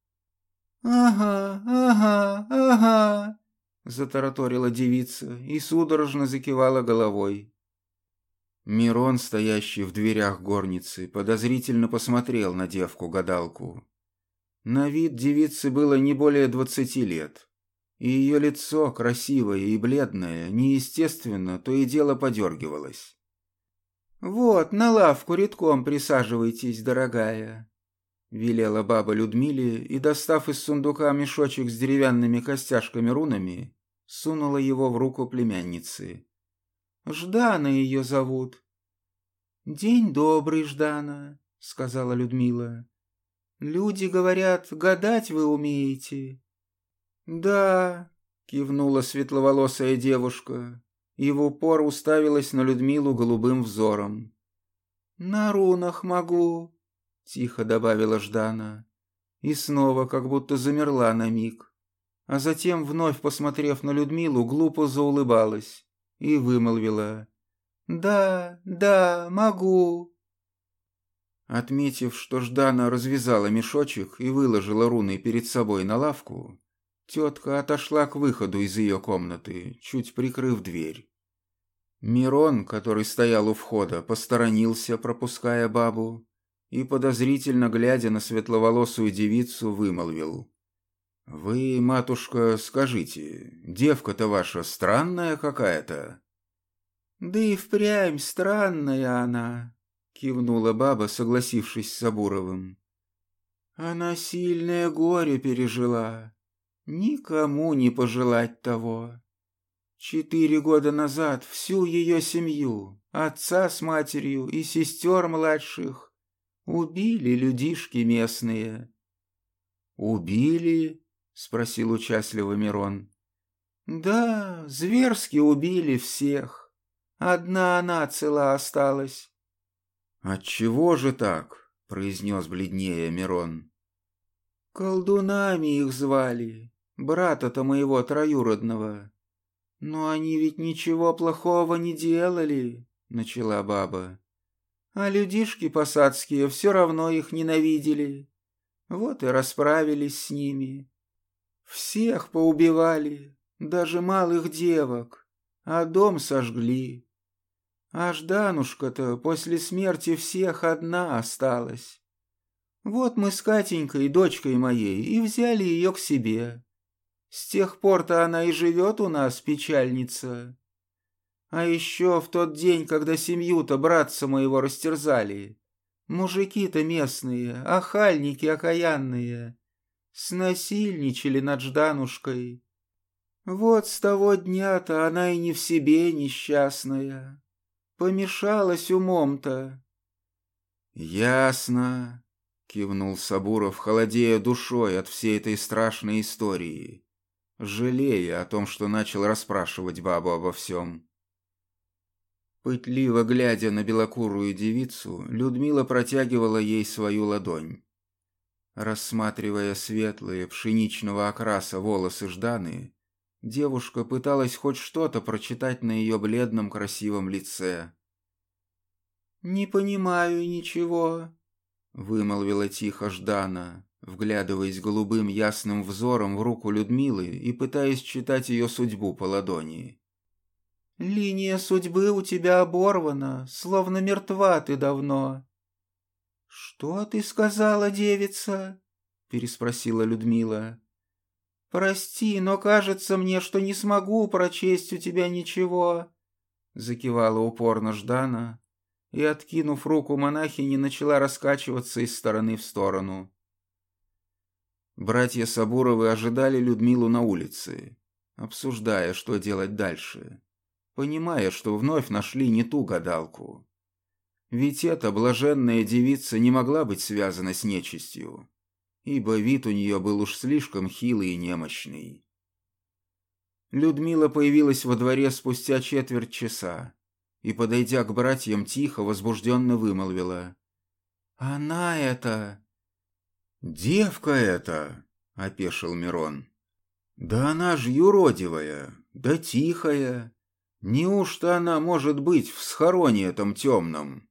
«Ага, ага, ага», — затараторила девица и судорожно закивала головой. Мирон, стоящий в дверях горницы, подозрительно посмотрел на девку-гадалку. На вид девицы было не более двадцати лет, и ее лицо, красивое и бледное, неестественно, то и дело подергивалось. «Вот, на лавку редком присаживайтесь, дорогая», — велела баба Людмиле и, достав из сундука мешочек с деревянными костяшками-рунами, сунула его в руку племянницы. Ждана ее зовут». «День добрый, Ждана», — сказала Людмила. «Люди говорят, гадать вы умеете». «Да», — кивнула светловолосая девушка, и в упор уставилась на Людмилу голубым взором. «На рунах могу», — тихо добавила Ждана, и снова как будто замерла на миг, а затем, вновь посмотрев на Людмилу, глупо заулыбалась и вымолвила «Да, да, могу». Отметив, что Ждана развязала мешочек и выложила руны перед собой на лавку, тетка отошла к выходу из ее комнаты, чуть прикрыв дверь. Мирон, который стоял у входа, посторонился, пропуская бабу, и, подозрительно глядя на светловолосую девицу, вымолвил. «Вы, матушка, скажите, девка-то ваша странная какая-то?» «Да и впрямь странная она», — кивнула баба, согласившись с Сабуровым. «Она сильное горе пережила. Никому не пожелать того. Четыре года назад всю ее семью, отца с матерью и сестер младших, убили людишки местные». «Убили?» — спросил участливо Мирон. «Да, зверски убили всех. Одна она цела осталась». «Отчего же так?» — произнес бледнее Мирон. «Колдунами их звали, брата-то моего троюродного. Но они ведь ничего плохого не делали», — начала баба. «А людишки посадские все равно их ненавидели. Вот и расправились с ними. Всех поубивали, даже малых девок, а дом сожгли. А Жданушка-то после смерти всех одна осталась. Вот мы с Катенькой, дочкой моей, и взяли ее к себе. С тех пор-то она и живет у нас, печальница. А еще в тот день, когда семью-то братца моего растерзали, мужики-то местные, охальники окаянные, снасильничали над Жданушкой. Вот с того дня-то она и не в себе несчастная. Помешалась умом-то. «Ясно», — кивнул Сабуров, холодея душой от всей этой страшной истории, жалея о том, что начал расспрашивать бабу обо всем. Пытливо глядя на белокурую девицу, Людмила протягивала ей свою ладонь. Рассматривая светлые, пшеничного окраса волосы Жданы, девушка пыталась хоть что-то прочитать на ее бледном красивом лице. «Не понимаю ничего», — вымолвила тихо Ждана, вглядываясь голубым ясным взором в руку Людмилы и пытаясь читать ее судьбу по ладони. «Линия судьбы у тебя оборвана, словно мертва ты давно. «Что ты сказала, девица?» — переспросила Людмила. «Прости, но кажется мне, что не смогу прочесть у тебя ничего», — закивала упорно Ждана и, откинув руку монахини, начала раскачиваться из стороны в сторону. Братья Сабуровы ожидали Людмилу на улице, обсуждая, что делать дальше, понимая, что вновь нашли не ту гадалку. Ведь эта блаженная девица не могла быть связана с нечистью, ибо вид у нее был уж слишком хилый и немощный. Людмила появилась во дворе спустя четверть часа и, подойдя к братьям, тихо, возбужденно вымолвила. «Она это...» «Девка это!» — опешил Мирон. «Да она ж юродивая, да тихая. Неужто она может быть в схороне этом темном?»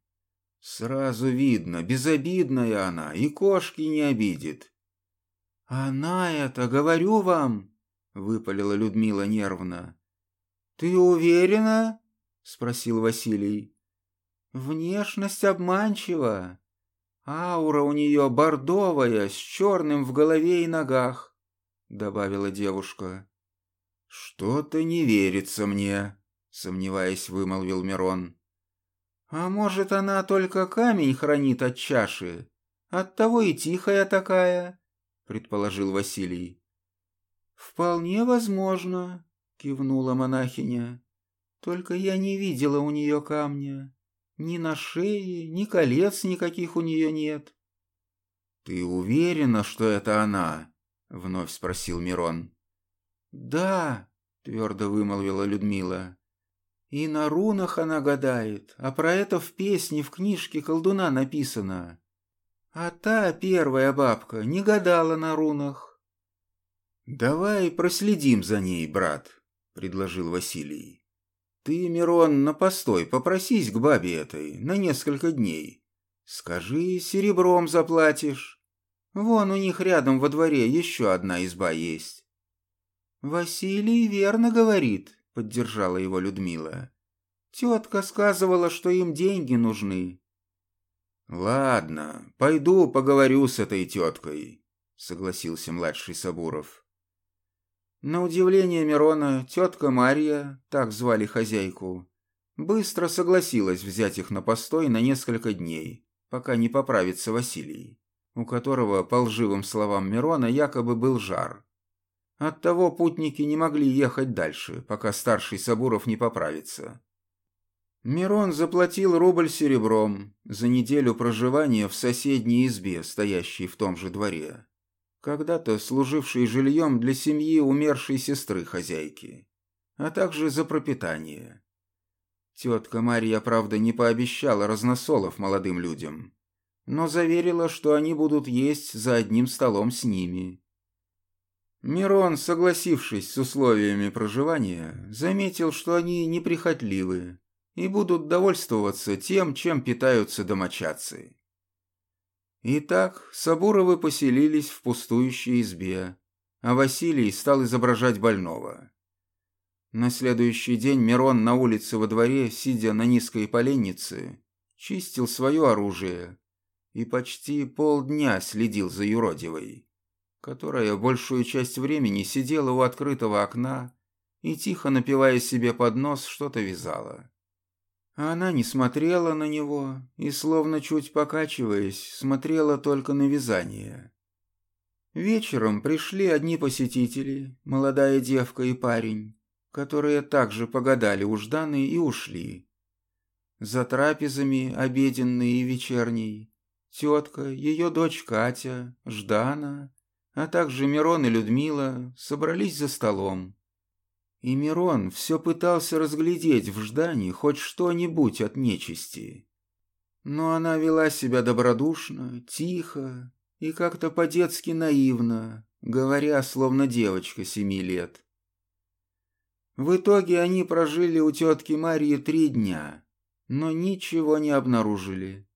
Сразу видно, безобидная она, и кошки не обидит. «Она это, говорю вам!» — выпалила Людмила нервно. «Ты уверена?» — спросил Василий. «Внешность обманчива. Аура у нее бордовая, с черным в голове и ногах», — добавила девушка. «Что-то не верится мне», — сомневаясь, вымолвил Мирон. «А может, она только камень хранит от чаши? Оттого и тихая такая», — предположил Василий. «Вполне возможно», — кивнула монахиня. «Только я не видела у нее камня. Ни на шее, ни колец никаких у нее нет». «Ты уверена, что это она?» — вновь спросил Мирон. «Да», — твердо вымолвила Людмила. И на рунах она гадает, а про это в песне в книжке колдуна написано. А та первая бабка не гадала на рунах. «Давай проследим за ней, брат», — предложил Василий. «Ты, Мирон, на постой попросись к бабе этой на несколько дней. Скажи, серебром заплатишь. Вон у них рядом во дворе еще одна изба есть». «Василий верно говорит», поддержала его Людмила. Тетка сказывала, что им деньги нужны. Ладно, пойду поговорю с этой теткой, согласился младший Сабуров. На удивление Мирона, тетка Марья, так звали хозяйку, быстро согласилась взять их на постой на несколько дней, пока не поправится Василий, у которого, по лживым словам Мирона, якобы был жар. Оттого путники не могли ехать дальше, пока старший Сабуров не поправится. Мирон заплатил рубль серебром за неделю проживания в соседней избе, стоящей в том же дворе, когда-то служившей жильем для семьи умершей сестры хозяйки, а также за пропитание. Тетка Марья, правда, не пообещала разносолов молодым людям, но заверила, что они будут есть за одним столом с ними. Мирон, согласившись с условиями проживания, заметил, что они неприхотливы и будут довольствоваться тем, чем питаются домочадцы. Итак, Сабуровы поселились в пустующей избе, а Василий стал изображать больного. На следующий день Мирон на улице во дворе, сидя на низкой поленнице, чистил свое оружие и почти полдня следил за юродивой которая большую часть времени сидела у открытого окна и, тихо напивая себе под нос, что-то вязала. она не смотрела на него и, словно чуть покачиваясь, смотрела только на вязание. Вечером пришли одни посетители, молодая девка и парень, которые также погадали у Жданы и ушли. За трапезами, обеденной и вечерней, тетка, ее дочь Катя, Ждана а также Мирон и Людмила собрались за столом. И Мирон все пытался разглядеть в Ждании хоть что-нибудь от нечисти. Но она вела себя добродушно, тихо и как-то по-детски наивно, говоря, словно девочка семи лет. В итоге они прожили у тетки Марии три дня, но ничего не обнаружили.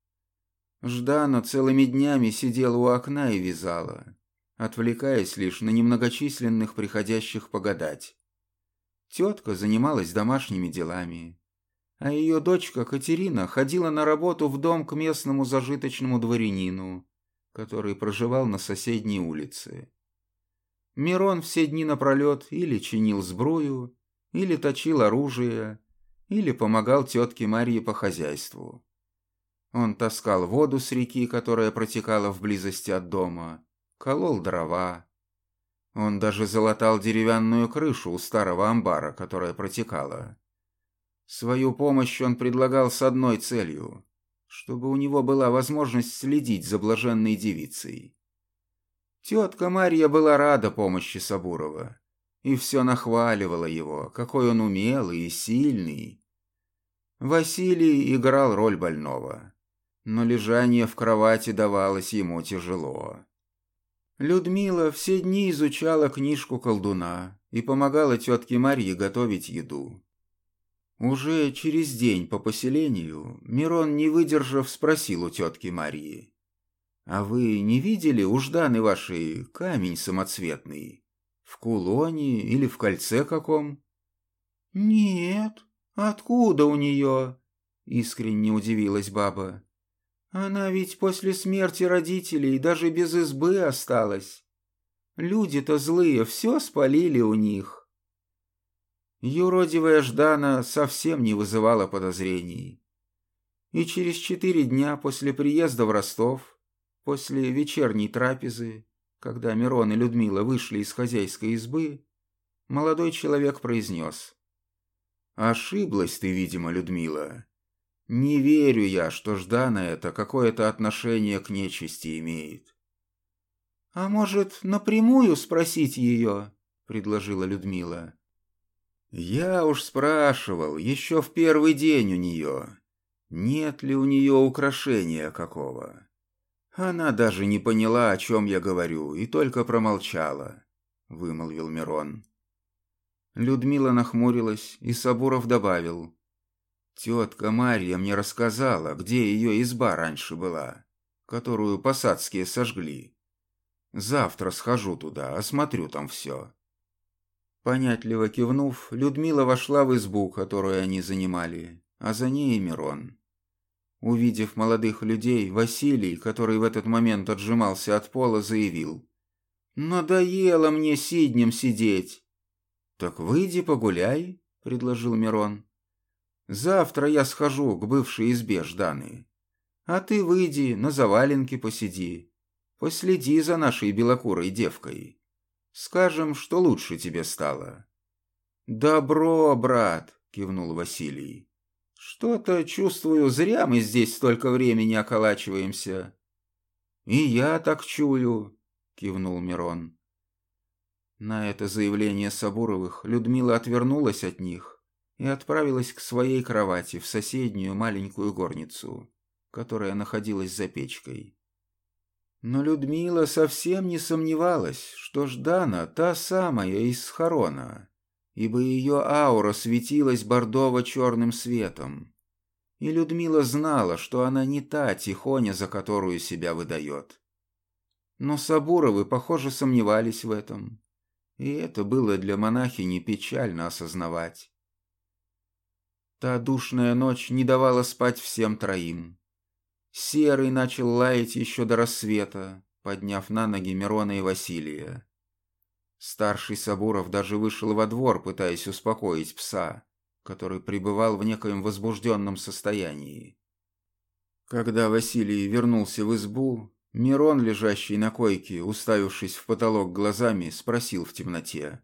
Ждана целыми днями сидела у окна и вязала, отвлекаясь лишь на немногочисленных приходящих погадать. Тетка занималась домашними делами, а ее дочка Катерина ходила на работу в дом к местному зажиточному дворянину, который проживал на соседней улице. Мирон все дни напролет или чинил сбрую, или точил оружие, или помогал тетке Марье по хозяйству. Он таскал воду с реки, которая протекала в близости от дома, колол дрова. Он даже залатал деревянную крышу у старого амбара, которая протекала. Свою помощь он предлагал с одной целью, чтобы у него была возможность следить за блаженной девицей. Тетка Марья была рада помощи Сабурова и все нахваливала его, какой он умелый и сильный. Василий играл роль больного но лежание в кровати давалось ему тяжело. Людмила все дни изучала книжку колдуна и помогала тетке Марье готовить еду. Уже через день по поселению Мирон, не выдержав, спросил у тетки Марьи. «А вы не видели у Жданы вашей камень самоцветный? В кулоне или в кольце каком?» «Нет, откуда у нее?» — искренне удивилась баба. Она ведь после смерти родителей даже без избы осталась. Люди-то злые, все спалили у них. Юродивая Ждана совсем не вызывала подозрений. И через четыре дня после приезда в Ростов, после вечерней трапезы, когда Мирон и Людмила вышли из хозяйской избы, молодой человек произнес. «Ошиблась ты, видимо, Людмила. Не верю я, что Ждана это какое-то отношение к нечисти имеет. «А может, напрямую спросить ее?» — предложила Людмила. «Я уж спрашивал, еще в первый день у нее, нет ли у нее украшения какого. Она даже не поняла, о чем я говорю, и только промолчала», — вымолвил Мирон. Людмила нахмурилась, и Сабуров добавил. Тетка Марья мне рассказала, где ее изба раньше была, которую посадские сожгли. Завтра схожу туда, осмотрю там все. Понятливо кивнув, Людмила вошла в избу, которую они занимали, а за ней Мирон. Увидев молодых людей, Василий, который в этот момент отжимался от пола, заявил. «Надоело мне сиднем сидеть». «Так выйди погуляй», — предложил Мирон. Завтра я схожу к бывшей избе Жданы. А ты выйди, на заваленке посиди. Последи за нашей белокурой девкой. Скажем, что лучше тебе стало». «Добро, брат», — кивнул Василий. «Что-то, чувствую, зря мы здесь столько времени околачиваемся». «И я так чую», — кивнул Мирон. На это заявление Сабуровых Людмила отвернулась от них и отправилась к своей кровати в соседнюю маленькую горницу, которая находилась за печкой. Но Людмила совсем не сомневалась, что Ждана та самая из схорона, ибо ее аура светилась бордово-черным светом. И Людмила знала, что она не та тихоня, за которую себя выдает. Но Сабуровы, похоже, сомневались в этом, и это было для монахини печально осознавать. Та душная ночь не давала спать всем троим. Серый начал лаять еще до рассвета, подняв на ноги Мирона и Василия. Старший Сабуров даже вышел во двор, пытаясь успокоить пса, который пребывал в некоем возбужденном состоянии. Когда Василий вернулся в избу, Мирон, лежащий на койке, уставившись в потолок глазами, спросил в темноте.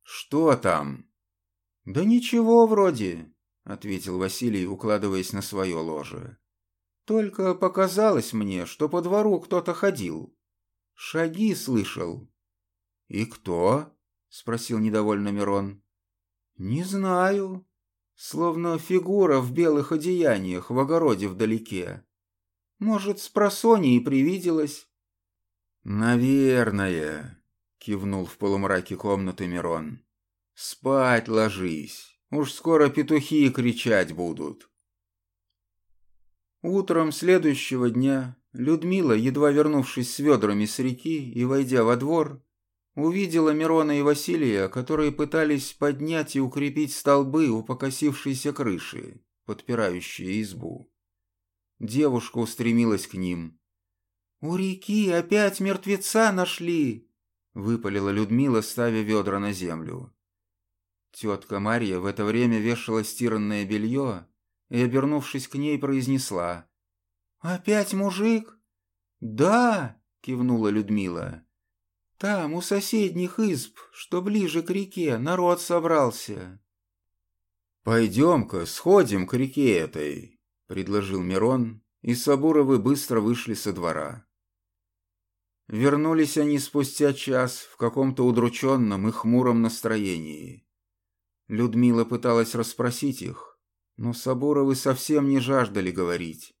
«Что там?» «Да ничего вроде. — ответил Василий, укладываясь на свое ложе. «Только показалось мне, что по двору кто-то ходил. Шаги слышал». «И кто?» — спросил недовольно Мирон. «Не знаю. Словно фигура в белых одеяниях в огороде вдалеке. Может, с просоней привиделась». «Наверное», — кивнул в полумраке комнаты Мирон. «Спать ложись, уж скоро петухи кричать будут». Утром следующего дня Людмила, едва вернувшись с ведрами с реки и войдя во двор, увидела Мирона и Василия, которые пытались поднять и укрепить столбы у покосившейся крыши, подпирающие избу. Девушка устремилась к ним. «У реки опять мертвеца нашли!» — выпалила Людмила, ставя ведра на землю. Тетка Марья в это время вешала стиранное белье и, обернувшись к ней, произнесла. «Опять мужик?» «Да!» — кивнула Людмила. «Там, у соседних изб, что ближе к реке, народ собрался». «Пойдем-ка, сходим к реке этой», — предложил Мирон, и Сабуровы быстро вышли со двора. Вернулись они спустя час в каком-то удрученном и хмуром настроении. Людмила пыталась расспросить их, но Сабуровы совсем не жаждали говорить.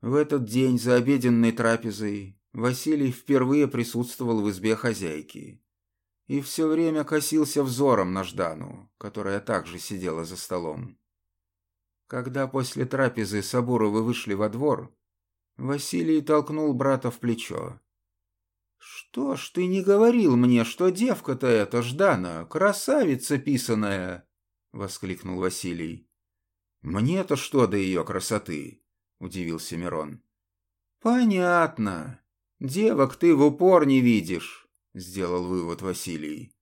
В этот день за обеденной трапезой Василий впервые присутствовал в избе хозяйки и все время косился взором на Ждану, которая также сидела за столом. Когда после трапезы Сабуровы вышли во двор, Василий толкнул брата в плечо. «Что ж ты не говорил мне, что девка-то эта Ждана, красавица писаная!» — воскликнул Василий. «Мне-то что до ее красоты?» — удивился Мирон. «Понятно. Девок ты в упор не видишь», — сделал вывод Василий.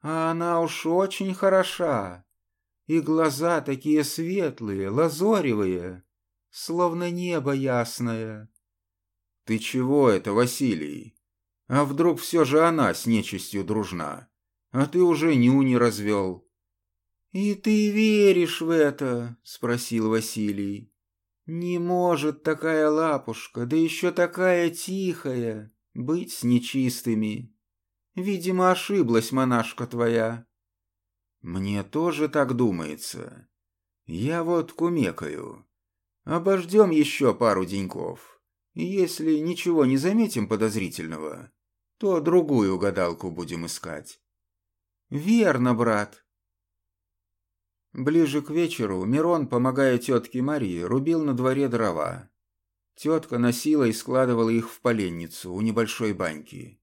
«А она уж очень хороша. И глаза такие светлые, лазоревые, словно небо ясное». «Ты чего это, Василий? А вдруг все же она с нечистью дружна? А ты уже нюни развел?» «И ты веришь в это?» — спросил Василий. «Не может такая лапушка, да еще такая тихая, быть с нечистыми. Видимо, ошиблась монашка твоя». «Мне тоже так думается. Я вот кумекаю. Обождем еще пару деньков. Если ничего не заметим подозрительного, то другую гадалку будем искать». «Верно, брат», Ближе к вечеру Мирон, помогая тетке Марии, рубил на дворе дрова. Тетка носила и складывала их в поленницу у небольшой баньки.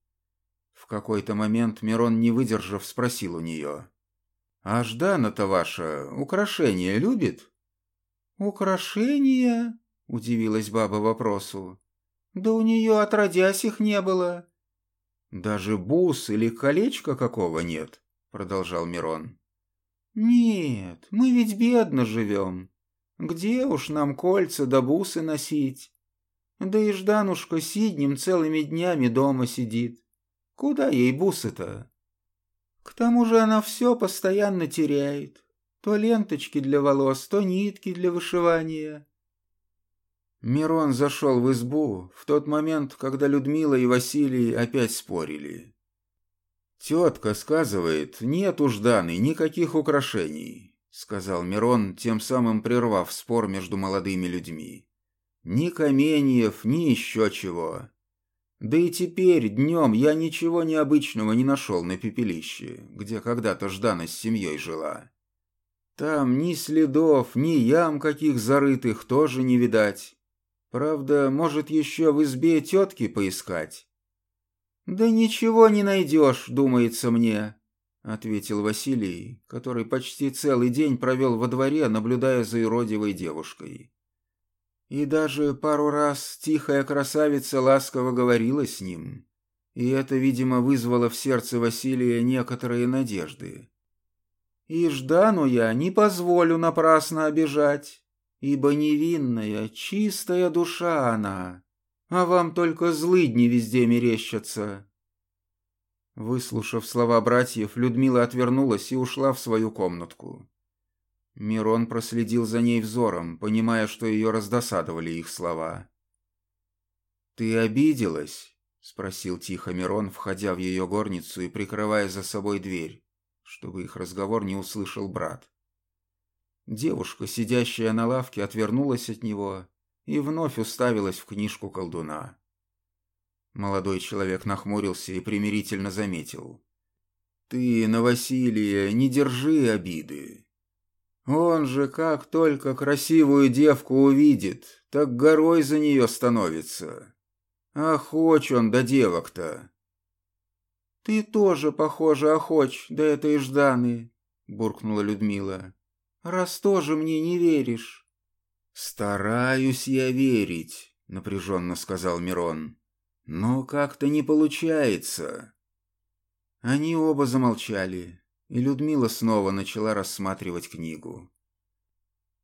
В какой-то момент Мирон, не выдержав, спросил у нее. «А Ждана-то ваша украшения любит?» «Украшения?» — удивилась баба вопросу. «Да у нее отродясь их не было». «Даже бус или колечко какого нет?» — продолжал Мирон. «Нет, мы ведь бедно живем. Где уж нам кольца да бусы носить? Да и Жданушка сиднем целыми днями дома сидит. Куда ей бусы-то? К тому же она все постоянно теряет. То ленточки для волос, то нитки для вышивания». Мирон зашел в избу в тот момент, когда Людмила и Василий опять спорили. «Тетка сказывает, нет у Жданы никаких украшений», — сказал Мирон, тем самым прервав спор между молодыми людьми. «Ни каменьев, ни еще чего. Да и теперь, днем, я ничего необычного не нашел на пепелище, где когда-то Ждана с семьей жила. Там ни следов, ни ям каких зарытых тоже не видать. Правда, может, еще в избе тетки поискать?» «Да ничего не найдешь, думается мне», — ответил Василий, который почти целый день провел во дворе, наблюдая за иродивой девушкой. И даже пару раз тихая красавица ласково говорила с ним, и это, видимо, вызвало в сердце Василия некоторые надежды. «И Ждану я не позволю напрасно обижать, ибо невинная, чистая душа она, а вам только злыдни везде мерещатся». Выслушав слова братьев, Людмила отвернулась и ушла в свою комнатку. Мирон проследил за ней взором, понимая, что ее раздосадовали их слова. «Ты обиделась?» — спросил тихо Мирон, входя в ее горницу и прикрывая за собой дверь, чтобы их разговор не услышал брат. Девушка, сидящая на лавке, отвернулась от него и вновь уставилась в книжку колдуна. Молодой человек нахмурился и примирительно заметил. «Ты на Василия не держи обиды. Он же как только красивую девку увидит, так горой за нее становится. Охоч он до девок-то». «Ты тоже, похоже, охоч до этой Жданы», — буркнула Людмила. «Раз тоже мне не веришь». «Стараюсь я верить», — напряженно сказал Мирон. «Но как-то не получается». Они оба замолчали, и Людмила снова начала рассматривать книгу.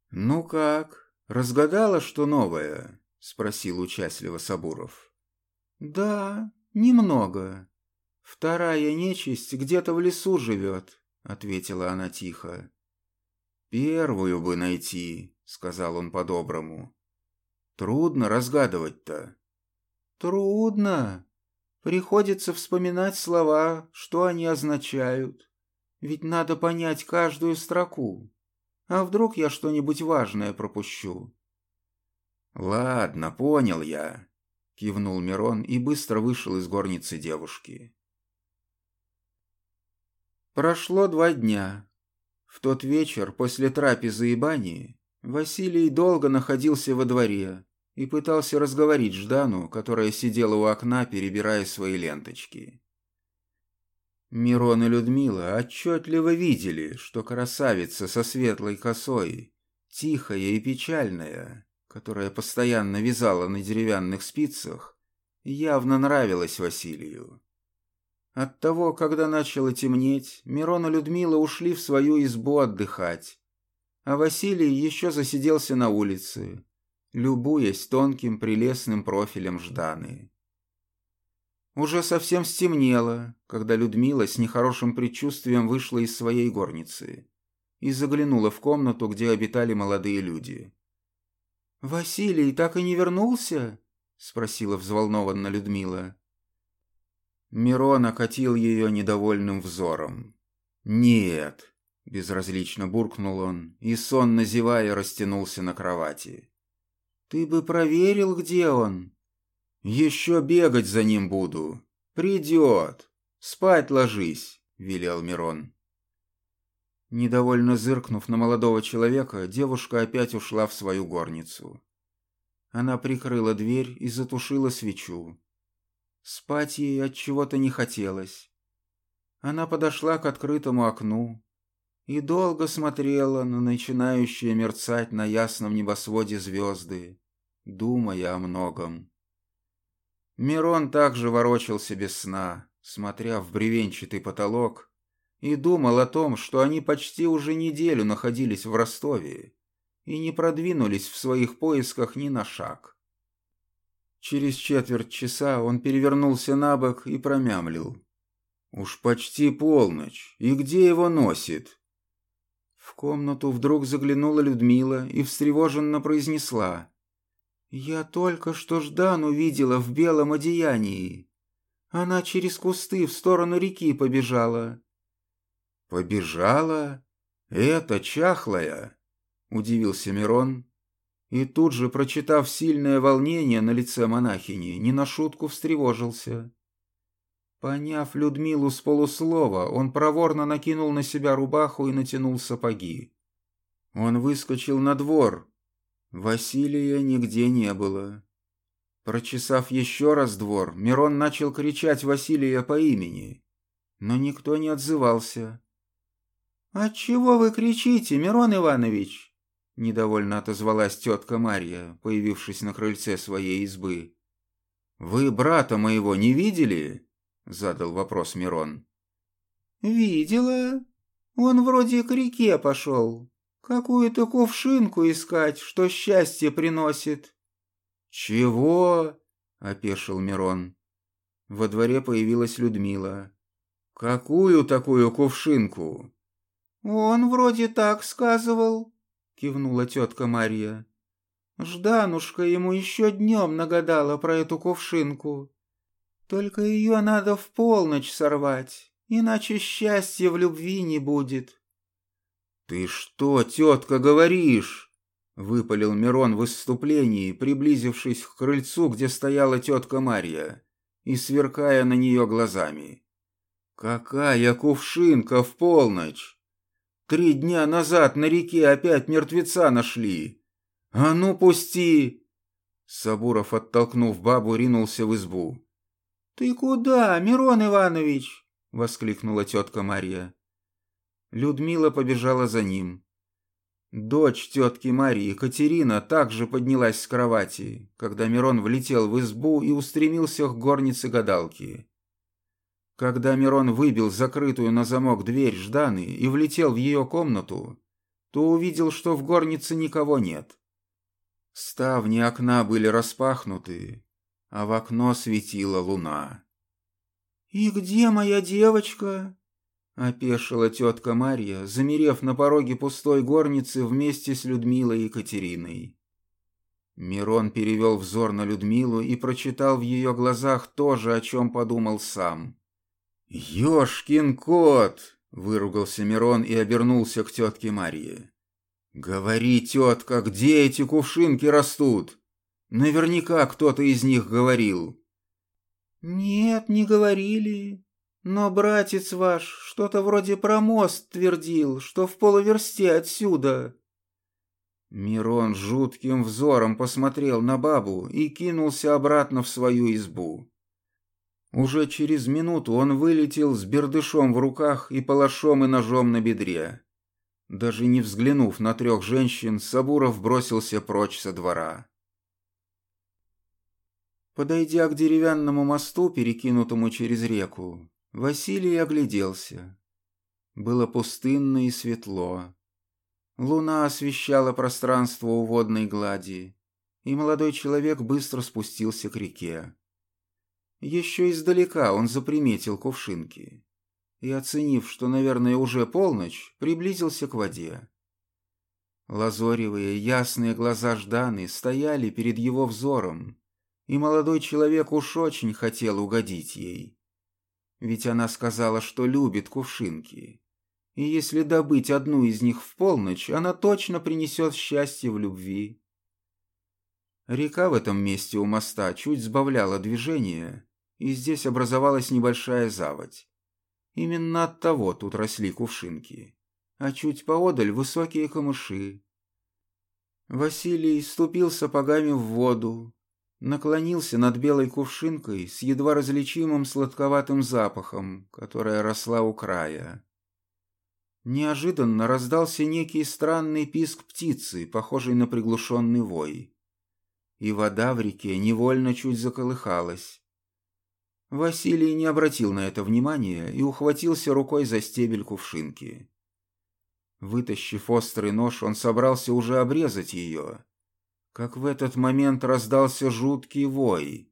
«Ну как, разгадала, что новое?» — спросил участливо Сабуров. «Да, немного. Вторая нечисть где-то в лесу живет», — ответила она тихо. «Первую бы найти», — сказал он по-доброму. «Трудно разгадывать-то». «Трудно. Приходится вспоминать слова, что они означают. Ведь надо понять каждую строку. А вдруг я что-нибудь важное пропущу?» «Ладно, понял я», — кивнул Мирон и быстро вышел из горницы девушки. Прошло два дня. В тот вечер, после трапезы и бани, Василий долго находился во дворе и пытался разговорить Ждану, которая сидела у окна, перебирая свои ленточки. Мирон и Людмила отчетливо видели, что красавица со светлой косой, тихая и печальная, которая постоянно вязала на деревянных спицах, явно нравилась Василию. Оттого, когда начало темнеть, Мирон и Людмила ушли в свою избу отдыхать, а Василий еще засиделся на улице, любуясь тонким прелестным профилем Жданы. Уже совсем стемнело, когда Людмила с нехорошим предчувствием вышла из своей горницы и заглянула в комнату, где обитали молодые люди. «Василий так и не вернулся?» — спросила взволнованно Людмила. Мирон окатил ее недовольным взором. «Нет», — безразлично буркнул он, и, сонно зевая, растянулся на кровати. «Ты бы проверил, где он?» «Еще бегать за ним буду. Придет. Спать ложись», — велел Мирон. Недовольно зыркнув на молодого человека, девушка опять ушла в свою горницу. Она прикрыла дверь и затушила свечу. Спать ей от чего-то не хотелось. Она подошла к открытому окну и долго смотрела на начинающие мерцать на ясном небосводе звезды, думая о многом. Мирон также ворочался без сна, смотря в бревенчатый потолок, и думал о том, что они почти уже неделю находились в Ростове и не продвинулись в своих поисках ни на шаг. Через четверть часа он перевернулся на бок и промямлил. «Уж почти полночь. И где его носит?» В комнату вдруг заглянула Людмила и встревоженно произнесла. «Я только что Ждану видела в белом одеянии. Она через кусты в сторону реки побежала». «Побежала? Это чахлая?» — удивился Мирон и тут же, прочитав сильное волнение на лице монахини, не на шутку встревожился. Поняв Людмилу с полуслова, он проворно накинул на себя рубаху и натянул сапоги. Он выскочил на двор. Василия нигде не было. Прочесав еще раз двор, Мирон начал кричать Василия по имени, но никто не отзывался. «Отчего вы кричите, Мирон Иванович?» Недовольно отозвалась тетка Марья, появившись на крыльце своей избы. «Вы брата моего не видели?» — задал вопрос Мирон. «Видела. Он вроде к реке пошел. Какую-то кувшинку искать, что счастье приносит». «Чего?» — опешил Мирон. Во дворе появилась Людмила. «Какую такую кувшинку?» «Он вроде так сказывал», — кивнула тетка Марья. «Жданушка ему еще днем нагадала про эту кувшинку. Только ее надо в полночь сорвать, иначе счастья в любви не будет». «Ты что, тетка, говоришь?» — выпалил Мирон в выступлении, приблизившись к крыльцу, где стояла тетка Марья, и сверкая на нее глазами. «Какая кувшинка в полночь! Три дня назад на реке опять мертвеца нашли! А ну, пусти!» Сабуров, оттолкнув бабу, ринулся в избу. «Ты куда, Мирон Иванович?» — воскликнула тетка Марья. Людмила побежала за ним. Дочь тетки Марии, Катерина, также поднялась с кровати, когда Мирон влетел в избу и устремился к горнице гадалки. Когда Мирон выбил закрытую на замок дверь Жданы и влетел в ее комнату, то увидел, что в горнице никого нет. Ставни окна были распахнуты, а в окно светила луна. «И где моя девочка?» Опешила тетка Марья, замерев на пороге пустой горницы вместе с Людмилой и Катериной. Мирон перевел взор на Людмилу и прочитал в ее глазах то же, о чем подумал сам. «Ешкин кот!» — выругался Мирон и обернулся к тетке Марье. «Говори, тетка, где эти кувшинки растут? Наверняка кто-то из них говорил». «Нет, не говорили», но братец ваш что-то вроде про мост твердил, что в полуверсте отсюда. Мирон жутким взором посмотрел на бабу и кинулся обратно в свою избу. Уже через минуту он вылетел с бердышом в руках и палашом и ножом на бедре. Даже не взглянув на трех женщин, Сабуров бросился прочь со двора. Подойдя к деревянному мосту, перекинутому через реку, Василий огляделся. Было пустынно и светло. Луна освещала пространство у водной глади, и молодой человек быстро спустился к реке. Еще издалека он заприметил кувшинки и, оценив, что, наверное, уже полночь, приблизился к воде. Лазоревые ясные глаза Жданы стояли перед его взором, и молодой человек уж очень хотел угодить ей. Ведь она сказала, что любит кувшинки. И если добыть одну из них в полночь, она точно принесет счастье в любви. Река в этом месте у моста чуть сбавляла движение, и здесь образовалась небольшая заводь. Именно от того тут росли кувшинки, а чуть поодаль высокие камыши. Василий ступил сапогами в воду, наклонился над белой кувшинкой с едва различимым сладковатым запахом, которая росла у края. Неожиданно раздался некий странный писк птицы, похожий на приглушенный вой. И вода в реке невольно чуть заколыхалась. Василий не обратил на это внимания и ухватился рукой за стебель кувшинки. Вытащив острый нож, он собрался уже обрезать ее, как в этот момент раздался жуткий вой.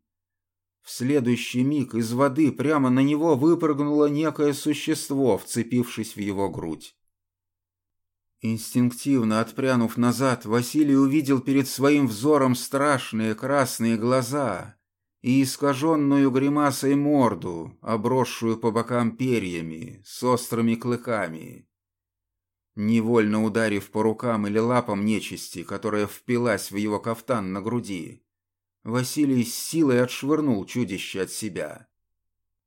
В следующий миг из воды прямо на него выпрыгнуло некое существо, вцепившись в его грудь. Инстинктивно отпрянув назад, Василий увидел перед своим взором страшные красные глаза и искаженную гримасой морду, обросшую по бокам перьями, с острыми клыками. Невольно ударив по рукам или лапам нечисти, которая впилась в его кафтан на груди, Василий с силой отшвырнул чудище от себя.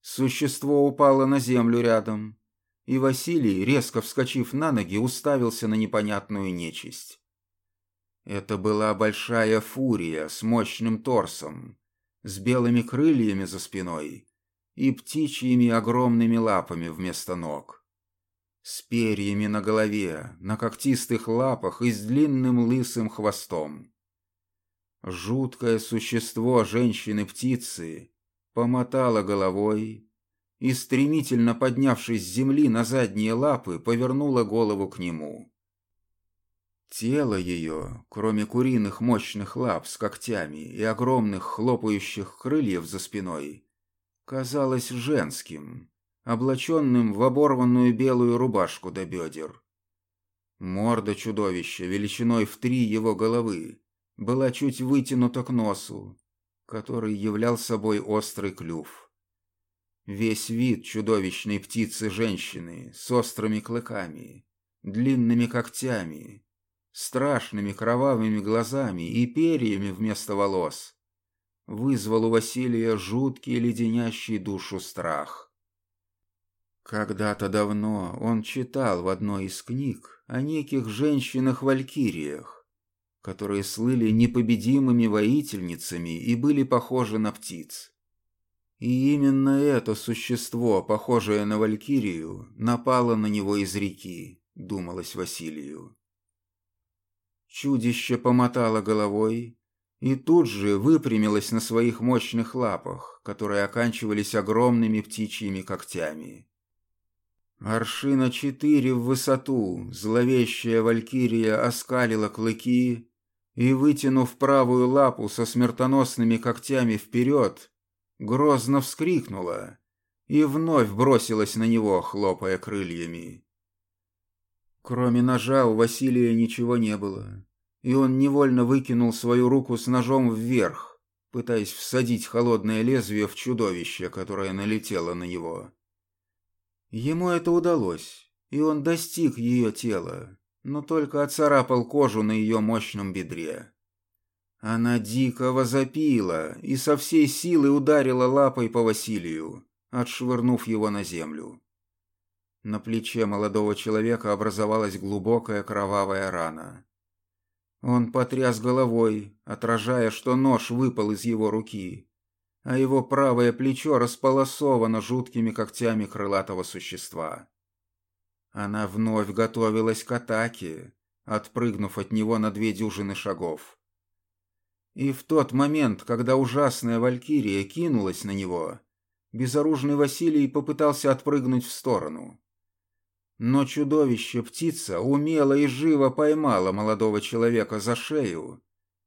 Существо упало на землю рядом, и Василий, резко вскочив на ноги, уставился на непонятную нечисть. Это была большая фурия с мощным торсом, с белыми крыльями за спиной и птичьими огромными лапами вместо ног с перьями на голове, на когтистых лапах и с длинным лысым хвостом. Жуткое существо женщины-птицы помотало головой и, стремительно поднявшись с земли на задние лапы, повернуло голову к нему. Тело ее, кроме куриных мощных лап с когтями и огромных хлопающих крыльев за спиной, казалось женским облаченным в оборванную белую рубашку до бедер. Морда чудовища, величиной в три его головы, была чуть вытянута к носу, который являл собой острый клюв. Весь вид чудовищной птицы-женщины с острыми клыками, длинными когтями, страшными кровавыми глазами и перьями вместо волос вызвал у Василия жуткий леденящий душу страх. Когда-то давно он читал в одной из книг о неких женщинах-валькириях, которые слыли непобедимыми воительницами и были похожи на птиц. И именно это существо, похожее на валькирию, напало на него из реки, думалось Василию. Чудище помотало головой и тут же выпрямилось на своих мощных лапах, которые оканчивались огромными птичьими когтями. Аршина четыре в высоту зловещая валькирия оскалила клыки и, вытянув правую лапу со смертоносными когтями вперед, грозно вскрикнула и вновь бросилась на него, хлопая крыльями. Кроме ножа у Василия ничего не было, и он невольно выкинул свою руку с ножом вверх, пытаясь всадить холодное лезвие в чудовище, которое налетело на него. Ему это удалось, и он достиг ее тела, но только оцарапал кожу на ее мощном бедре. Она дико возопила и со всей силы ударила лапой по Василию, отшвырнув его на землю. На плече молодого человека образовалась глубокая кровавая рана. Он потряс головой, отражая, что нож выпал из его руки, а его правое плечо располосовано жуткими когтями крылатого существа. Она вновь готовилась к атаке, отпрыгнув от него на две дюжины шагов. И в тот момент, когда ужасная валькирия кинулась на него, безоружный Василий попытался отпрыгнуть в сторону. Но чудовище-птица умело и живо поймала молодого человека за шею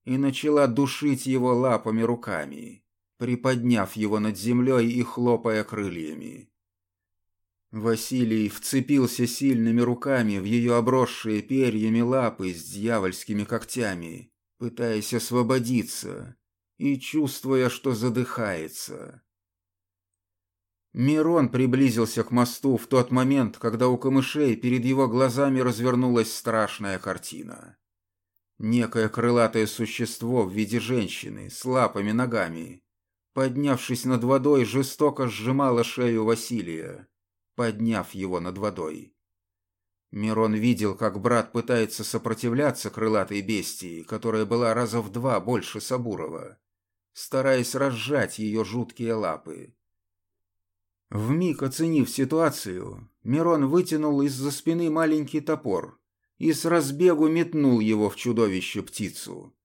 и начала душить его лапами руками, приподняв его над землей и хлопая крыльями. Василий вцепился сильными руками в ее обросшие перьями лапы с дьявольскими когтями пытаясь освободиться и чувствуя, что задыхается. Мирон приблизился к мосту в тот момент, когда у камышей перед его глазами развернулась страшная картина. Некое крылатое существо в виде женщины с лапами ногами, поднявшись над водой, жестоко сжимало шею Василия, подняв его над водой. Мирон видел, как брат пытается сопротивляться крылатой бестии, которая была раза в два больше Сабурова, стараясь разжать ее жуткие лапы. Вмиг оценив ситуацию, Мирон вытянул из-за спины маленький топор и с разбегу метнул его в чудовище-птицу.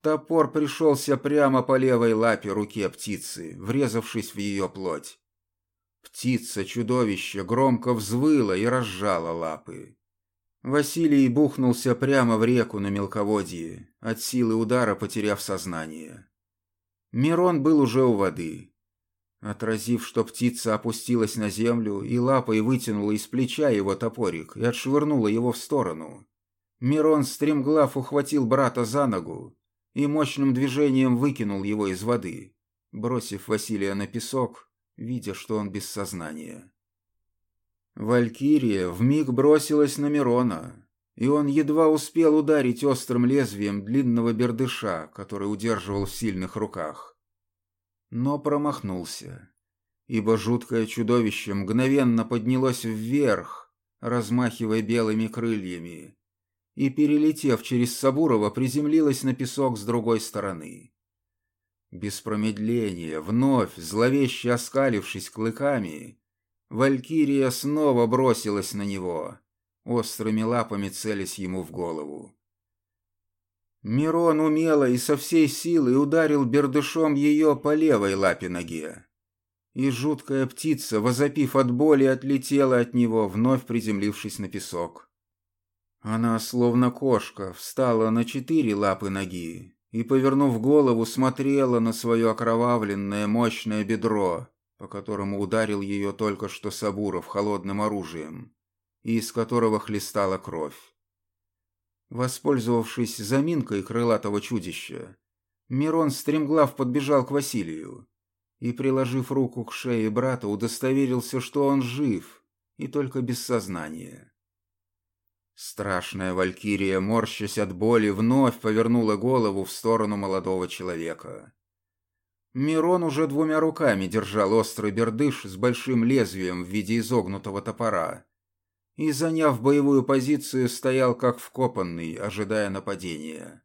Топор пришелся прямо по левой лапе руке птицы, врезавшись в ее плоть. Птица-чудовище громко взвыла и разжала лапы. Василий бухнулся прямо в реку на мелководье, от силы удара потеряв сознание. Мирон был уже у воды. Отразив, что птица опустилась на землю и лапой вытянула из плеча его топорик и отшвырнула его в сторону, Мирон стремглав ухватил брата за ногу и мощным движением выкинул его из воды, бросив Василия на песок видя, что он без сознания. Валькирия вмиг бросилась на Мирона, и он едва успел ударить острым лезвием длинного бердыша, который удерживал в сильных руках. Но промахнулся, ибо жуткое чудовище мгновенно поднялось вверх, размахивая белыми крыльями, и, перелетев через Сабурова, приземлилось на песок с другой стороны. Без промедления, вновь зловеще оскалившись клыками, Валькирия снова бросилась на него, острыми лапами целясь ему в голову. Мирон умело и со всей силы ударил бердышом ее по левой лапе ноге. И жуткая птица, возопив от боли, отлетела от него, вновь приземлившись на песок. Она, словно кошка, встала на четыре лапы ноги и, повернув голову, смотрела на свое окровавленное мощное бедро, по которому ударил ее только что Сабуров холодным оружием, и из которого хлестала кровь. Воспользовавшись заминкой крылатого чудища, Мирон стремглав подбежал к Василию и, приложив руку к шее брата, удостоверился, что он жив и только без сознания. Страшная валькирия, морщась от боли, вновь повернула голову в сторону молодого человека. Мирон уже двумя руками держал острый бердыш с большим лезвием в виде изогнутого топора и, заняв боевую позицию, стоял как вкопанный, ожидая нападения.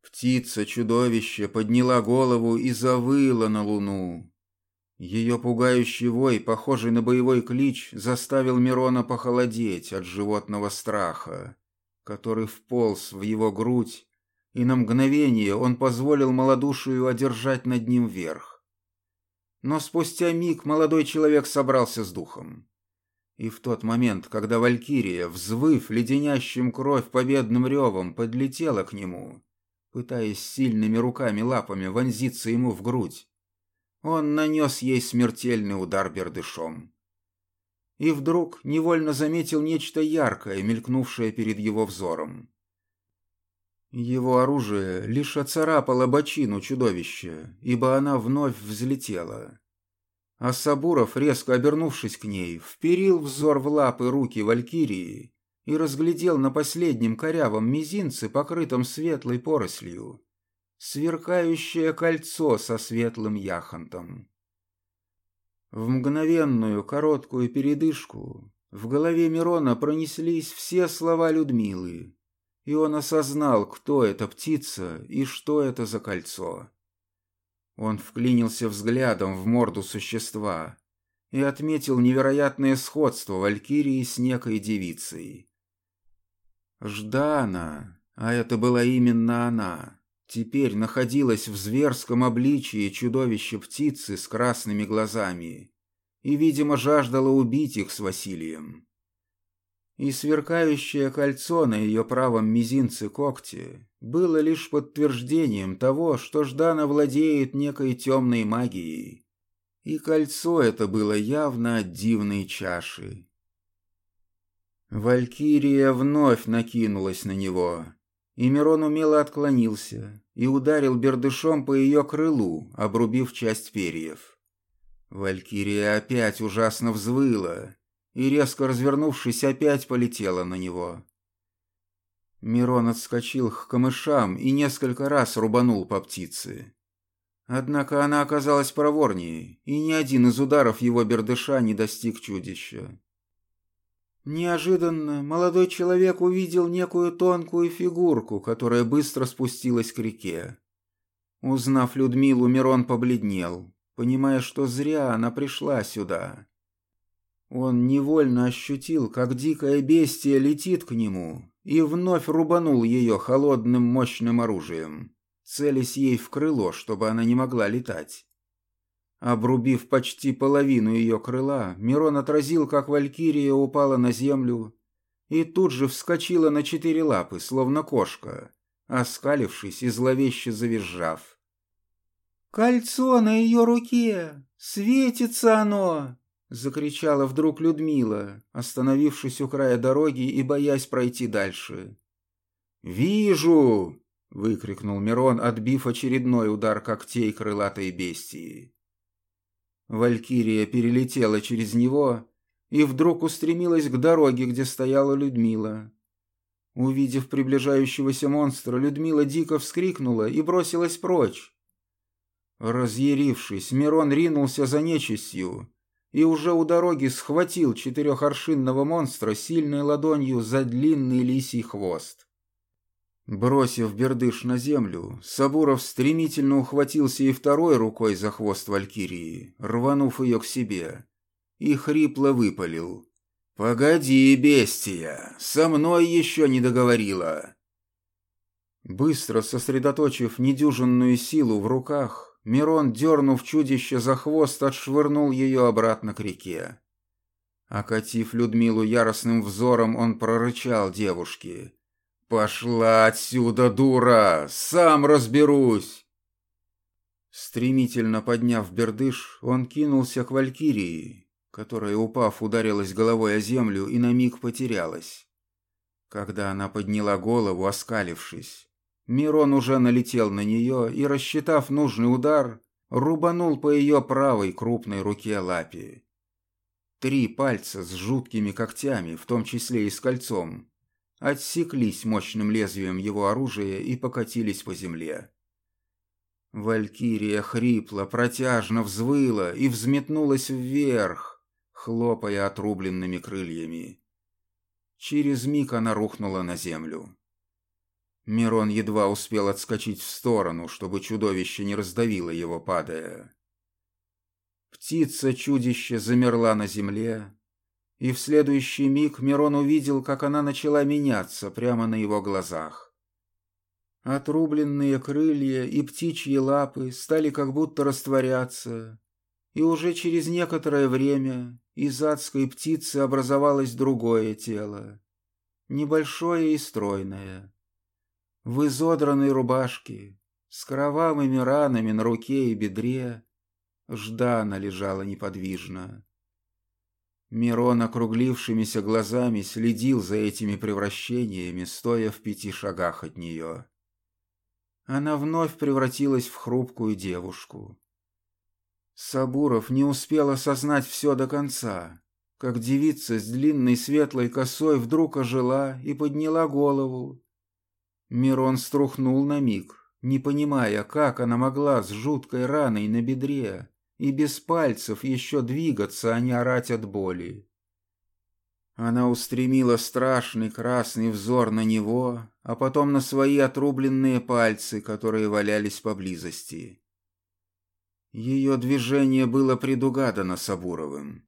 Птица-чудовище подняла голову и завыла на луну. Ее пугающий вой, похожий на боевой клич, заставил Мирона похолодеть от животного страха, который вполз в его грудь, и на мгновение он позволил малодушию одержать над ним верх. Но спустя миг молодой человек собрался с духом. И в тот момент, когда Валькирия, взвыв леденящим кровь победным ревом, подлетела к нему, пытаясь сильными руками-лапами вонзиться ему в грудь, он нанес ей смертельный удар бердышом. И вдруг невольно заметил нечто яркое, мелькнувшее перед его взором. Его оружие лишь оцарапало бочину чудовища, ибо она вновь взлетела. А Сабуров, резко обернувшись к ней, вперил взор в лапы руки Валькирии и разглядел на последнем корявом мизинце, покрытом светлой порослью, сверкающее кольцо со светлым яхонтом. В мгновенную короткую передышку в голове Мирона пронеслись все слова Людмилы, и он осознал, кто эта птица и что это за кольцо. Он вклинился взглядом в морду существа и отметил невероятное сходство Валькирии с некой девицей. Ждана, а это была именно она, теперь находилась в зверском обличии чудовища птицы с красными глазами и, видимо, жаждала убить их с Василием и сверкающее кольцо на ее правом мизинце когти было лишь подтверждением того, что Ждана владеет некой темной магией. И кольцо это было явно от дивной чаши. Валькирия вновь накинулась на него, и Мирон умело отклонился и ударил бердышом по ее крылу, обрубив часть перьев. Валькирия опять ужасно взвыла, и, резко развернувшись, опять полетела на него. Мирон отскочил к камышам и несколько раз рубанул по птице. Однако она оказалась проворнее, и ни один из ударов его бердыша не достиг чудища. Неожиданно молодой человек увидел некую тонкую фигурку, которая быстро спустилась к реке. Узнав Людмилу, Мирон побледнел, понимая, что зря она пришла сюда. Он невольно ощутил, как дикое бестие летит к нему, и вновь рубанул ее холодным мощным оружием, целясь ей в крыло, чтобы она не могла летать. Обрубив почти половину ее крыла, Мирон отразил, как валькирия упала на землю и тут же вскочила на четыре лапы, словно кошка, оскалившись и зловеще завизжав. «Кольцо на ее руке! Светится оно!» Закричала вдруг Людмила, остановившись у края дороги и боясь пройти дальше. «Вижу!» — выкрикнул Мирон, отбив очередной удар когтей крылатой бестии. Валькирия перелетела через него и вдруг устремилась к дороге, где стояла Людмила. Увидев приближающегося монстра, Людмила дико вскрикнула и бросилась прочь. Разъярившись, Мирон ринулся за нечистью, и уже у дороги схватил четырехоршинного монстра сильной ладонью за длинный лисий хвост. Бросив бердыш на землю, Сабуров стремительно ухватился и второй рукой за хвост Валькирии, рванув ее к себе, и хрипло выпалил. «Погоди, бестия, со мной еще не договорила!» Быстро сосредоточив недюжинную силу в руках, Мирон, дернув чудище за хвост, отшвырнул ее обратно к реке. Окатив Людмилу яростным взором, он прорычал девушке. «Пошла отсюда, дура! Сам разберусь!» Стремительно подняв бердыш, он кинулся к Валькирии, которая, упав, ударилась головой о землю и на миг потерялась. Когда она подняла голову, оскалившись, Мирон уже налетел на нее и, рассчитав нужный удар, рубанул по ее правой крупной руке лапе. Три пальца с жуткими когтями, в том числе и с кольцом, отсеклись мощным лезвием его оружия и покатились по земле. Валькирия хрипло, протяжно взвыла и взметнулась вверх, хлопая отрубленными крыльями. Через миг она рухнула на землю. Мирон едва успел отскочить в сторону, чтобы чудовище не раздавило его, падая. Птица-чудище замерла на земле, и в следующий миг Мирон увидел, как она начала меняться прямо на его глазах. Отрубленные крылья и птичьи лапы стали как будто растворяться, и уже через некоторое время из адской птицы образовалось другое тело, небольшое и стройное в изодранной рубашке, с кровавыми ранами на руке и бедре, Ждана лежала неподвижно. Мирон округлившимися глазами следил за этими превращениями, стоя в пяти шагах от нее. Она вновь превратилась в хрупкую девушку. Сабуров не успел осознать все до конца, как девица с длинной светлой косой вдруг ожила и подняла голову, Мирон струхнул на миг, не понимая, как она могла с жуткой раной на бедре и без пальцев еще двигаться, а не орать от боли. Она устремила страшный красный взор на него, а потом на свои отрубленные пальцы, которые валялись поблизости. Ее движение было предугадано Сабуровым.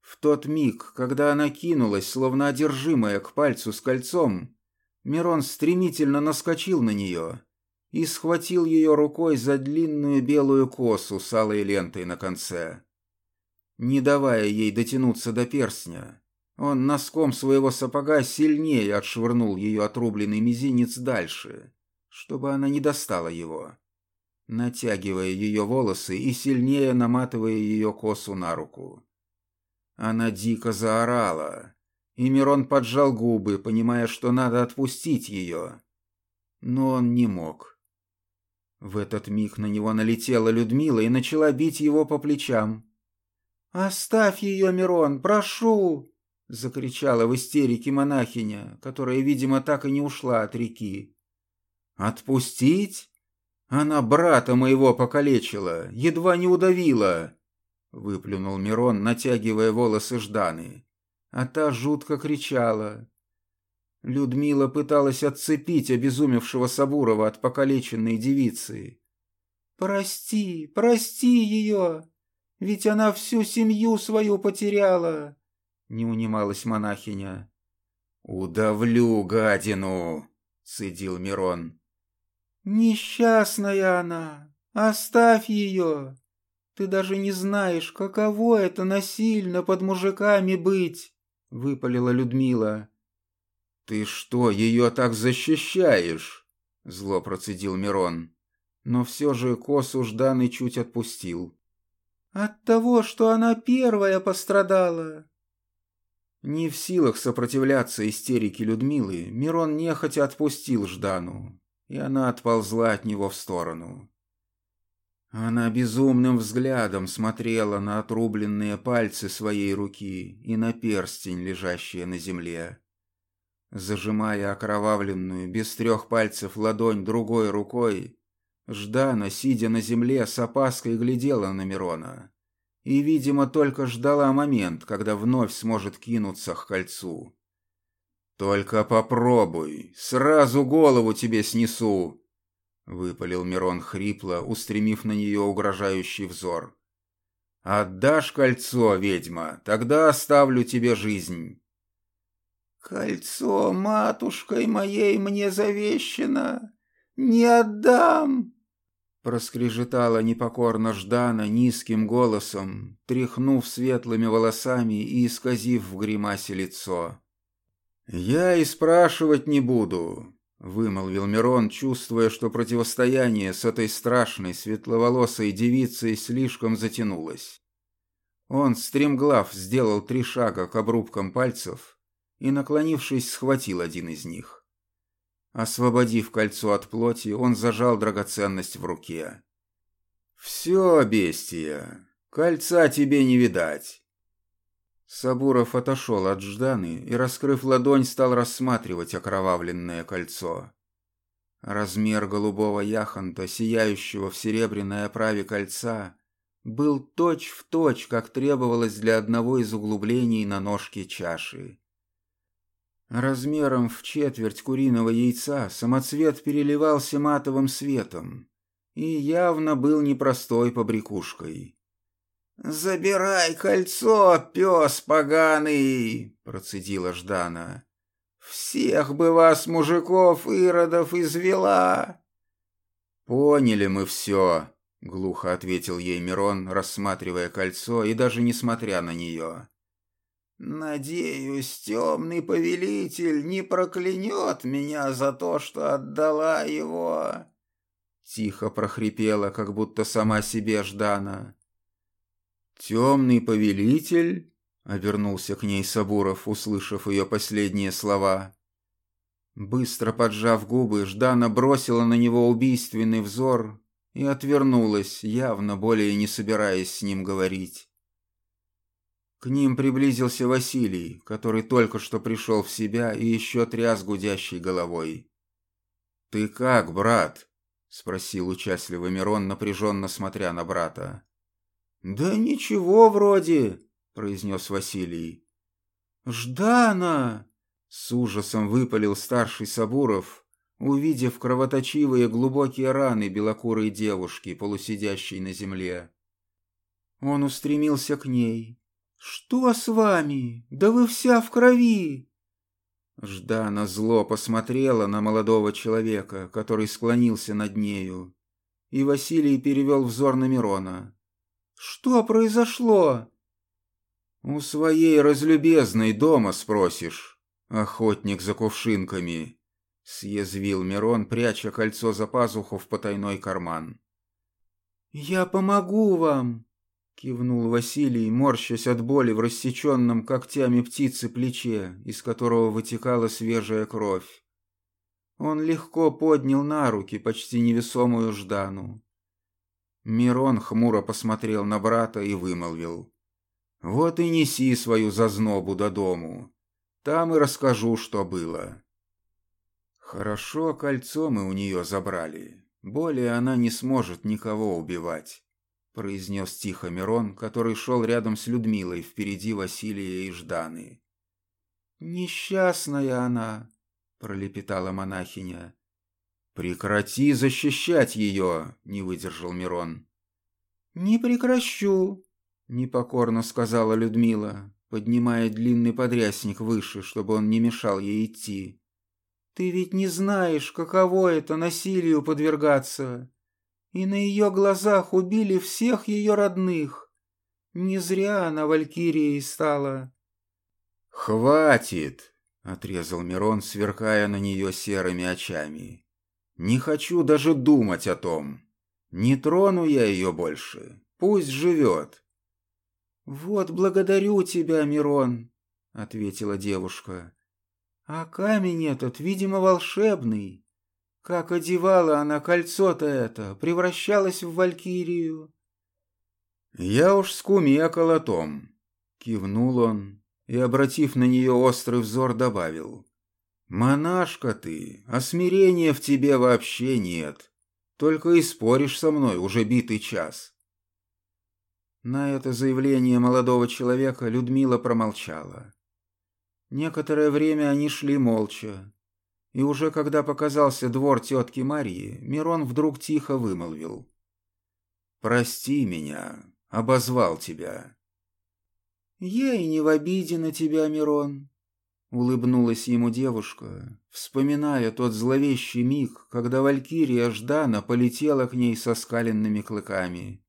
В тот миг, когда она кинулась, словно одержимая к пальцу с кольцом, Мирон стремительно наскочил на нее и схватил ее рукой за длинную белую косу с алой лентой на конце. Не давая ей дотянуться до перстня, он носком своего сапога сильнее отшвырнул ее отрубленный мизинец дальше, чтобы она не достала его, натягивая ее волосы и сильнее наматывая ее косу на руку. Она дико заорала, и Мирон поджал губы, понимая, что надо отпустить ее. Но он не мог. В этот миг на него налетела Людмила и начала бить его по плечам. «Оставь ее, Мирон, прошу!» — закричала в истерике монахиня, которая, видимо, так и не ушла от реки. «Отпустить? Она брата моего покалечила, едва не удавила!» — выплюнул Мирон, натягивая волосы Жданы а та жутко кричала. Людмила пыталась отцепить обезумевшего Сабурова от покалеченной девицы. «Прости, прости ее, ведь она всю семью свою потеряла», — не унималась монахиня. «Удавлю гадину», — цедил Мирон. «Несчастная она, оставь ее. Ты даже не знаешь, каково это насильно под мужиками быть выпалила Людмила. «Ты что, ее так защищаешь?» — зло процедил Мирон. Но все же косу Жданы чуть отпустил. «От того, что она первая пострадала». Не в силах сопротивляться истерике Людмилы, Мирон нехотя отпустил Ждану, и она отползла от него в сторону. Она безумным взглядом смотрела на отрубленные пальцы своей руки и на перстень, лежащий на земле. Зажимая окровавленную, без трех пальцев ладонь другой рукой, Ждана, сидя на земле, с опаской глядела на Мирона. И, видимо, только ждала момент, когда вновь сможет кинуться к кольцу. «Только попробуй, сразу голову тебе снесу!» — выпалил Мирон хрипло, устремив на нее угрожающий взор. «Отдашь кольцо, ведьма, тогда оставлю тебе жизнь». «Кольцо матушкой моей мне завещено, не отдам!» Проскрежетала непокорно Ждана низким голосом, тряхнув светлыми волосами и исказив в гримасе лицо. «Я и спрашивать не буду. Вымолвил Мирон, чувствуя, что противостояние с этой страшной светловолосой девицей слишком затянулось. Он, стремглав, сделал три шага к обрубкам пальцев и, наклонившись, схватил один из них. Освободив кольцо от плоти, он зажал драгоценность в руке. «Все, бестия, кольца тебе не видать. Сабуров отошел от Жданы и, раскрыв ладонь, стал рассматривать окровавленное кольцо. Размер голубого яхонта, сияющего в серебряной оправе кольца, был точь-в-точь, точь, как требовалось для одного из углублений на ножке чаши. Размером в четверть куриного яйца самоцвет переливался матовым светом и явно был непростой побрякушкой. «Забирай кольцо, пес поганый!» — процедила Ждана. «Всех бы вас, мужиков, иродов, извела!» «Поняли мы все», — глухо ответил ей Мирон, рассматривая кольцо и даже не смотря на нее. «Надеюсь, темный повелитель не проклянет меня за то, что отдала его!» Тихо прохрипела, как будто сама себе Ждана. «Темный повелитель?» — обернулся к ней Сабуров, услышав ее последние слова. Быстро поджав губы, Ждана бросила на него убийственный взор и отвернулась, явно более не собираясь с ним говорить. К ним приблизился Василий, который только что пришел в себя и еще тряс гудящей головой. «Ты как, брат?» — спросил участливый Мирон, напряженно смотря на брата. «Да ничего вроде», — произнес Василий. «Ждана!» — с ужасом выпалил старший Сабуров, увидев кровоточивые глубокие раны белокурой девушки, полусидящей на земле. Он устремился к ней. «Что с вами? Да вы вся в крови!» Ждана зло посмотрела на молодого человека, который склонился над нею, и Василий перевел взор на Мирона. Что произошло? У своей разлюбезной дома спросишь, охотник за кувшинками, съязвил Мирон, пряча кольцо за пазуху в потайной карман. Я помогу вам, кивнул Василий, морщась от боли в рассеченном когтями птицы плече, из которого вытекала свежая кровь. Он легко поднял на руки почти невесомую Ждану. Мирон хмуро посмотрел на брата и вымолвил. «Вот и неси свою зазнобу до дому. Там и расскажу, что было». «Хорошо, кольцо мы у нее забрали. Более она не сможет никого убивать», — произнес тихо Мирон, который шел рядом с Людмилой впереди Василия и Жданы. «Несчастная она», — пролепетала монахиня. «Прекрати защищать ее!» — не выдержал Мирон. «Не прекращу!» — непокорно сказала Людмила, поднимая длинный подрясник выше, чтобы он не мешал ей идти. «Ты ведь не знаешь, каково это насилию подвергаться. И на ее глазах убили всех ее родных. Не зря она валькирией стала». «Хватит!» — отрезал Мирон, сверкая на нее серыми очами. Не хочу даже думать о том. Не трону я ее больше. Пусть живет. «Вот благодарю тебя, Мирон», — ответила девушка. «А камень этот, видимо, волшебный. Как одевала она кольцо-то это, превращалась в валькирию». «Я уж скумекал о том», — кивнул он и, обратив на нее острый взор, добавил. «Монашка ты, а смирения в тебе вообще нет. Только и споришь со мной уже битый час». На это заявление молодого человека Людмила промолчала. Некоторое время они шли молча, и уже когда показался двор тетки Марии, Мирон вдруг тихо вымолвил. «Прости меня, обозвал тебя». «Я и не в обиде на тебя, Мирон. Улыбнулась ему девушка, вспоминая тот зловещий миг, когда Валькирия Ждана полетела к ней со скаленными клыками.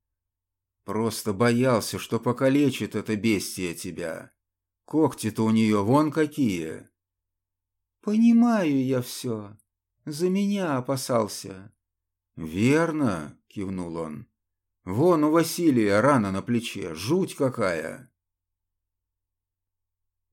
Просто боялся, что покалечит это бестия тебя. Когти-то у нее вон какие. Понимаю я все. За меня опасался. Верно, кивнул он. Вон у Василия рана на плече, жуть какая.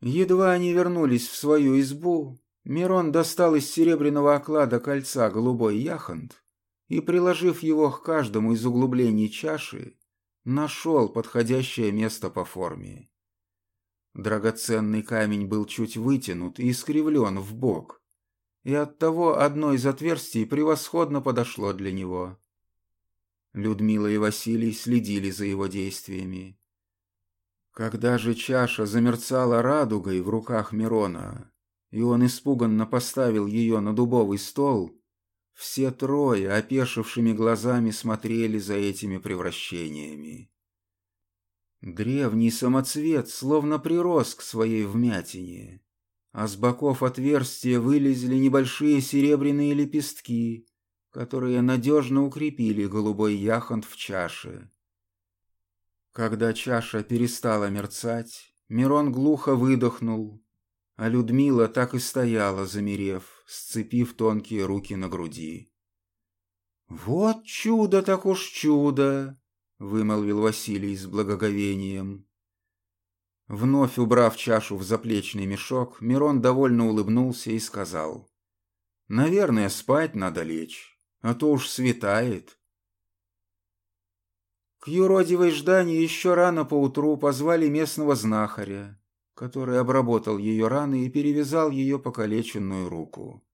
Едва они вернулись в свою избу, Мирон достал из серебряного оклада кольца голубой яхонт и, приложив его к каждому из углублений чаши, нашел подходящее место по форме. Драгоценный камень был чуть вытянут и искривлен в бок, и оттого одно из отверстий превосходно подошло для него. Людмила и Василий следили за его действиями. Когда же чаша замерцала радугой в руках Мирона, и он испуганно поставил ее на дубовый стол, все трое опешившими глазами смотрели за этими превращениями. Древний самоцвет словно прирос к своей вмятине, а с боков отверстия вылезли небольшие серебряные лепестки, которые надежно укрепили голубой яхонт в чаше. Когда чаша перестала мерцать, Мирон глухо выдохнул, а Людмила так и стояла, замерев, сцепив тонкие руки на груди. «Вот чудо так уж чудо!» — вымолвил Василий с благоговением. Вновь убрав чашу в заплечный мешок, Мирон довольно улыбнулся и сказал. «Наверное, спать надо лечь, а то уж светает». К юродивой Ждане еще рано поутру позвали местного знахаря, который обработал ее раны и перевязал ее покалеченную руку.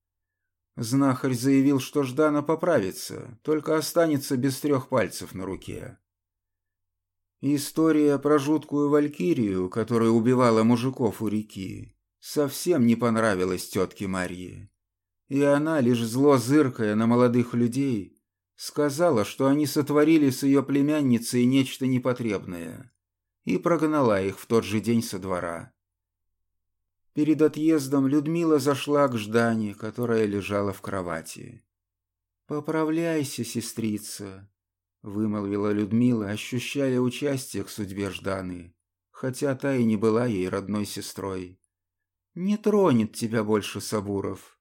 Знахарь заявил, что Ждана поправится, только останется без трех пальцев на руке. История про жуткую валькирию, которая убивала мужиков у реки, совсем не понравилась тетке Марье. И она, лишь зло зыркая на молодых людей, сказала, что они сотворили с ее племянницей нечто непотребное, и прогнала их в тот же день со двора. Перед отъездом Людмила зашла к Ждане, которая лежала в кровати. «Поправляйся, сестрица», вымолвила Людмила, ощущая участие к судьбе Жданы, хотя та и не была ей родной сестрой. «Не тронет тебя больше Сабуров».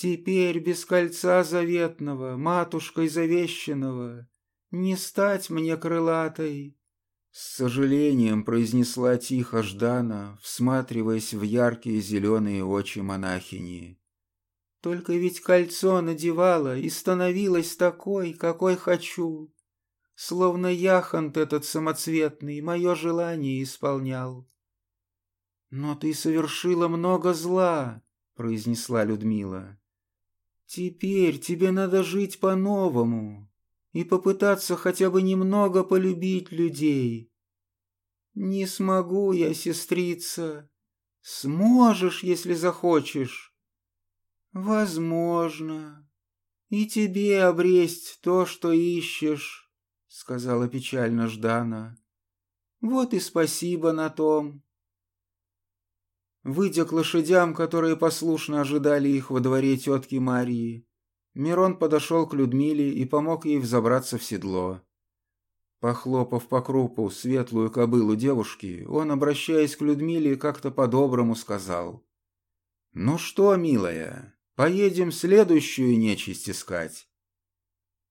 «Теперь без кольца заветного, матушкой завещанного, не стать мне крылатой», с сожалением произнесла тихо Ждана, всматриваясь в яркие зеленые очи монахини. Только ведь кольцо надевала и становилась такой, какой хочу. Словно яхонт этот самоцветный мое желание исполнял. «Но ты совершила много зла», — произнесла Людмила. «Теперь тебе надо жить по-новому и попытаться хотя бы немного полюбить людей». «Не смогу я, сестрица. Сможешь, если захочешь. «Возможно. И тебе обресть то, что ищешь», — сказала печально Ждана. «Вот и спасибо на том». Выйдя к лошадям, которые послушно ожидали их во дворе тетки Марии, Мирон подошел к Людмиле и помог ей взобраться в седло. Похлопав по крупу светлую кобылу девушки, он, обращаясь к Людмиле, как-то по-доброму сказал. «Ну что, милая, Поедем следующую нечисть искать.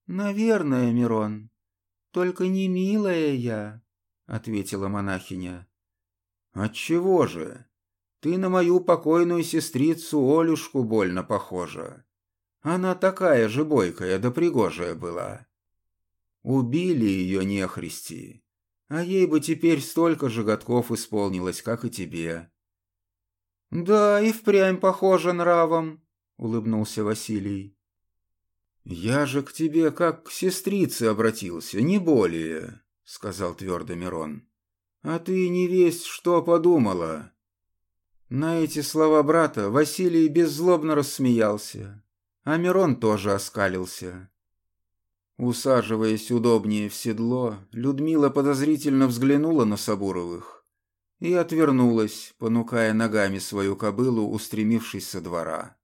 Наверное, Мирон. Только не милая я, ответила монахиня. Отчего же? Ты на мою покойную сестрицу Олюшку больно похожа. Она такая же бойкая да пригожая была. Убили ее нехристи, а ей бы теперь столько же годков исполнилось, как и тебе. Да, и впрямь похожа нравом, — улыбнулся Василий. «Я же к тебе как к сестрице обратился, не более», — сказал твердо Мирон. «А ты не весть, что подумала». На эти слова брата Василий беззлобно рассмеялся, а Мирон тоже оскалился. Усаживаясь удобнее в седло, Людмила подозрительно взглянула на Сабуровых и отвернулась, понукая ногами свою кобылу, устремившись со двора.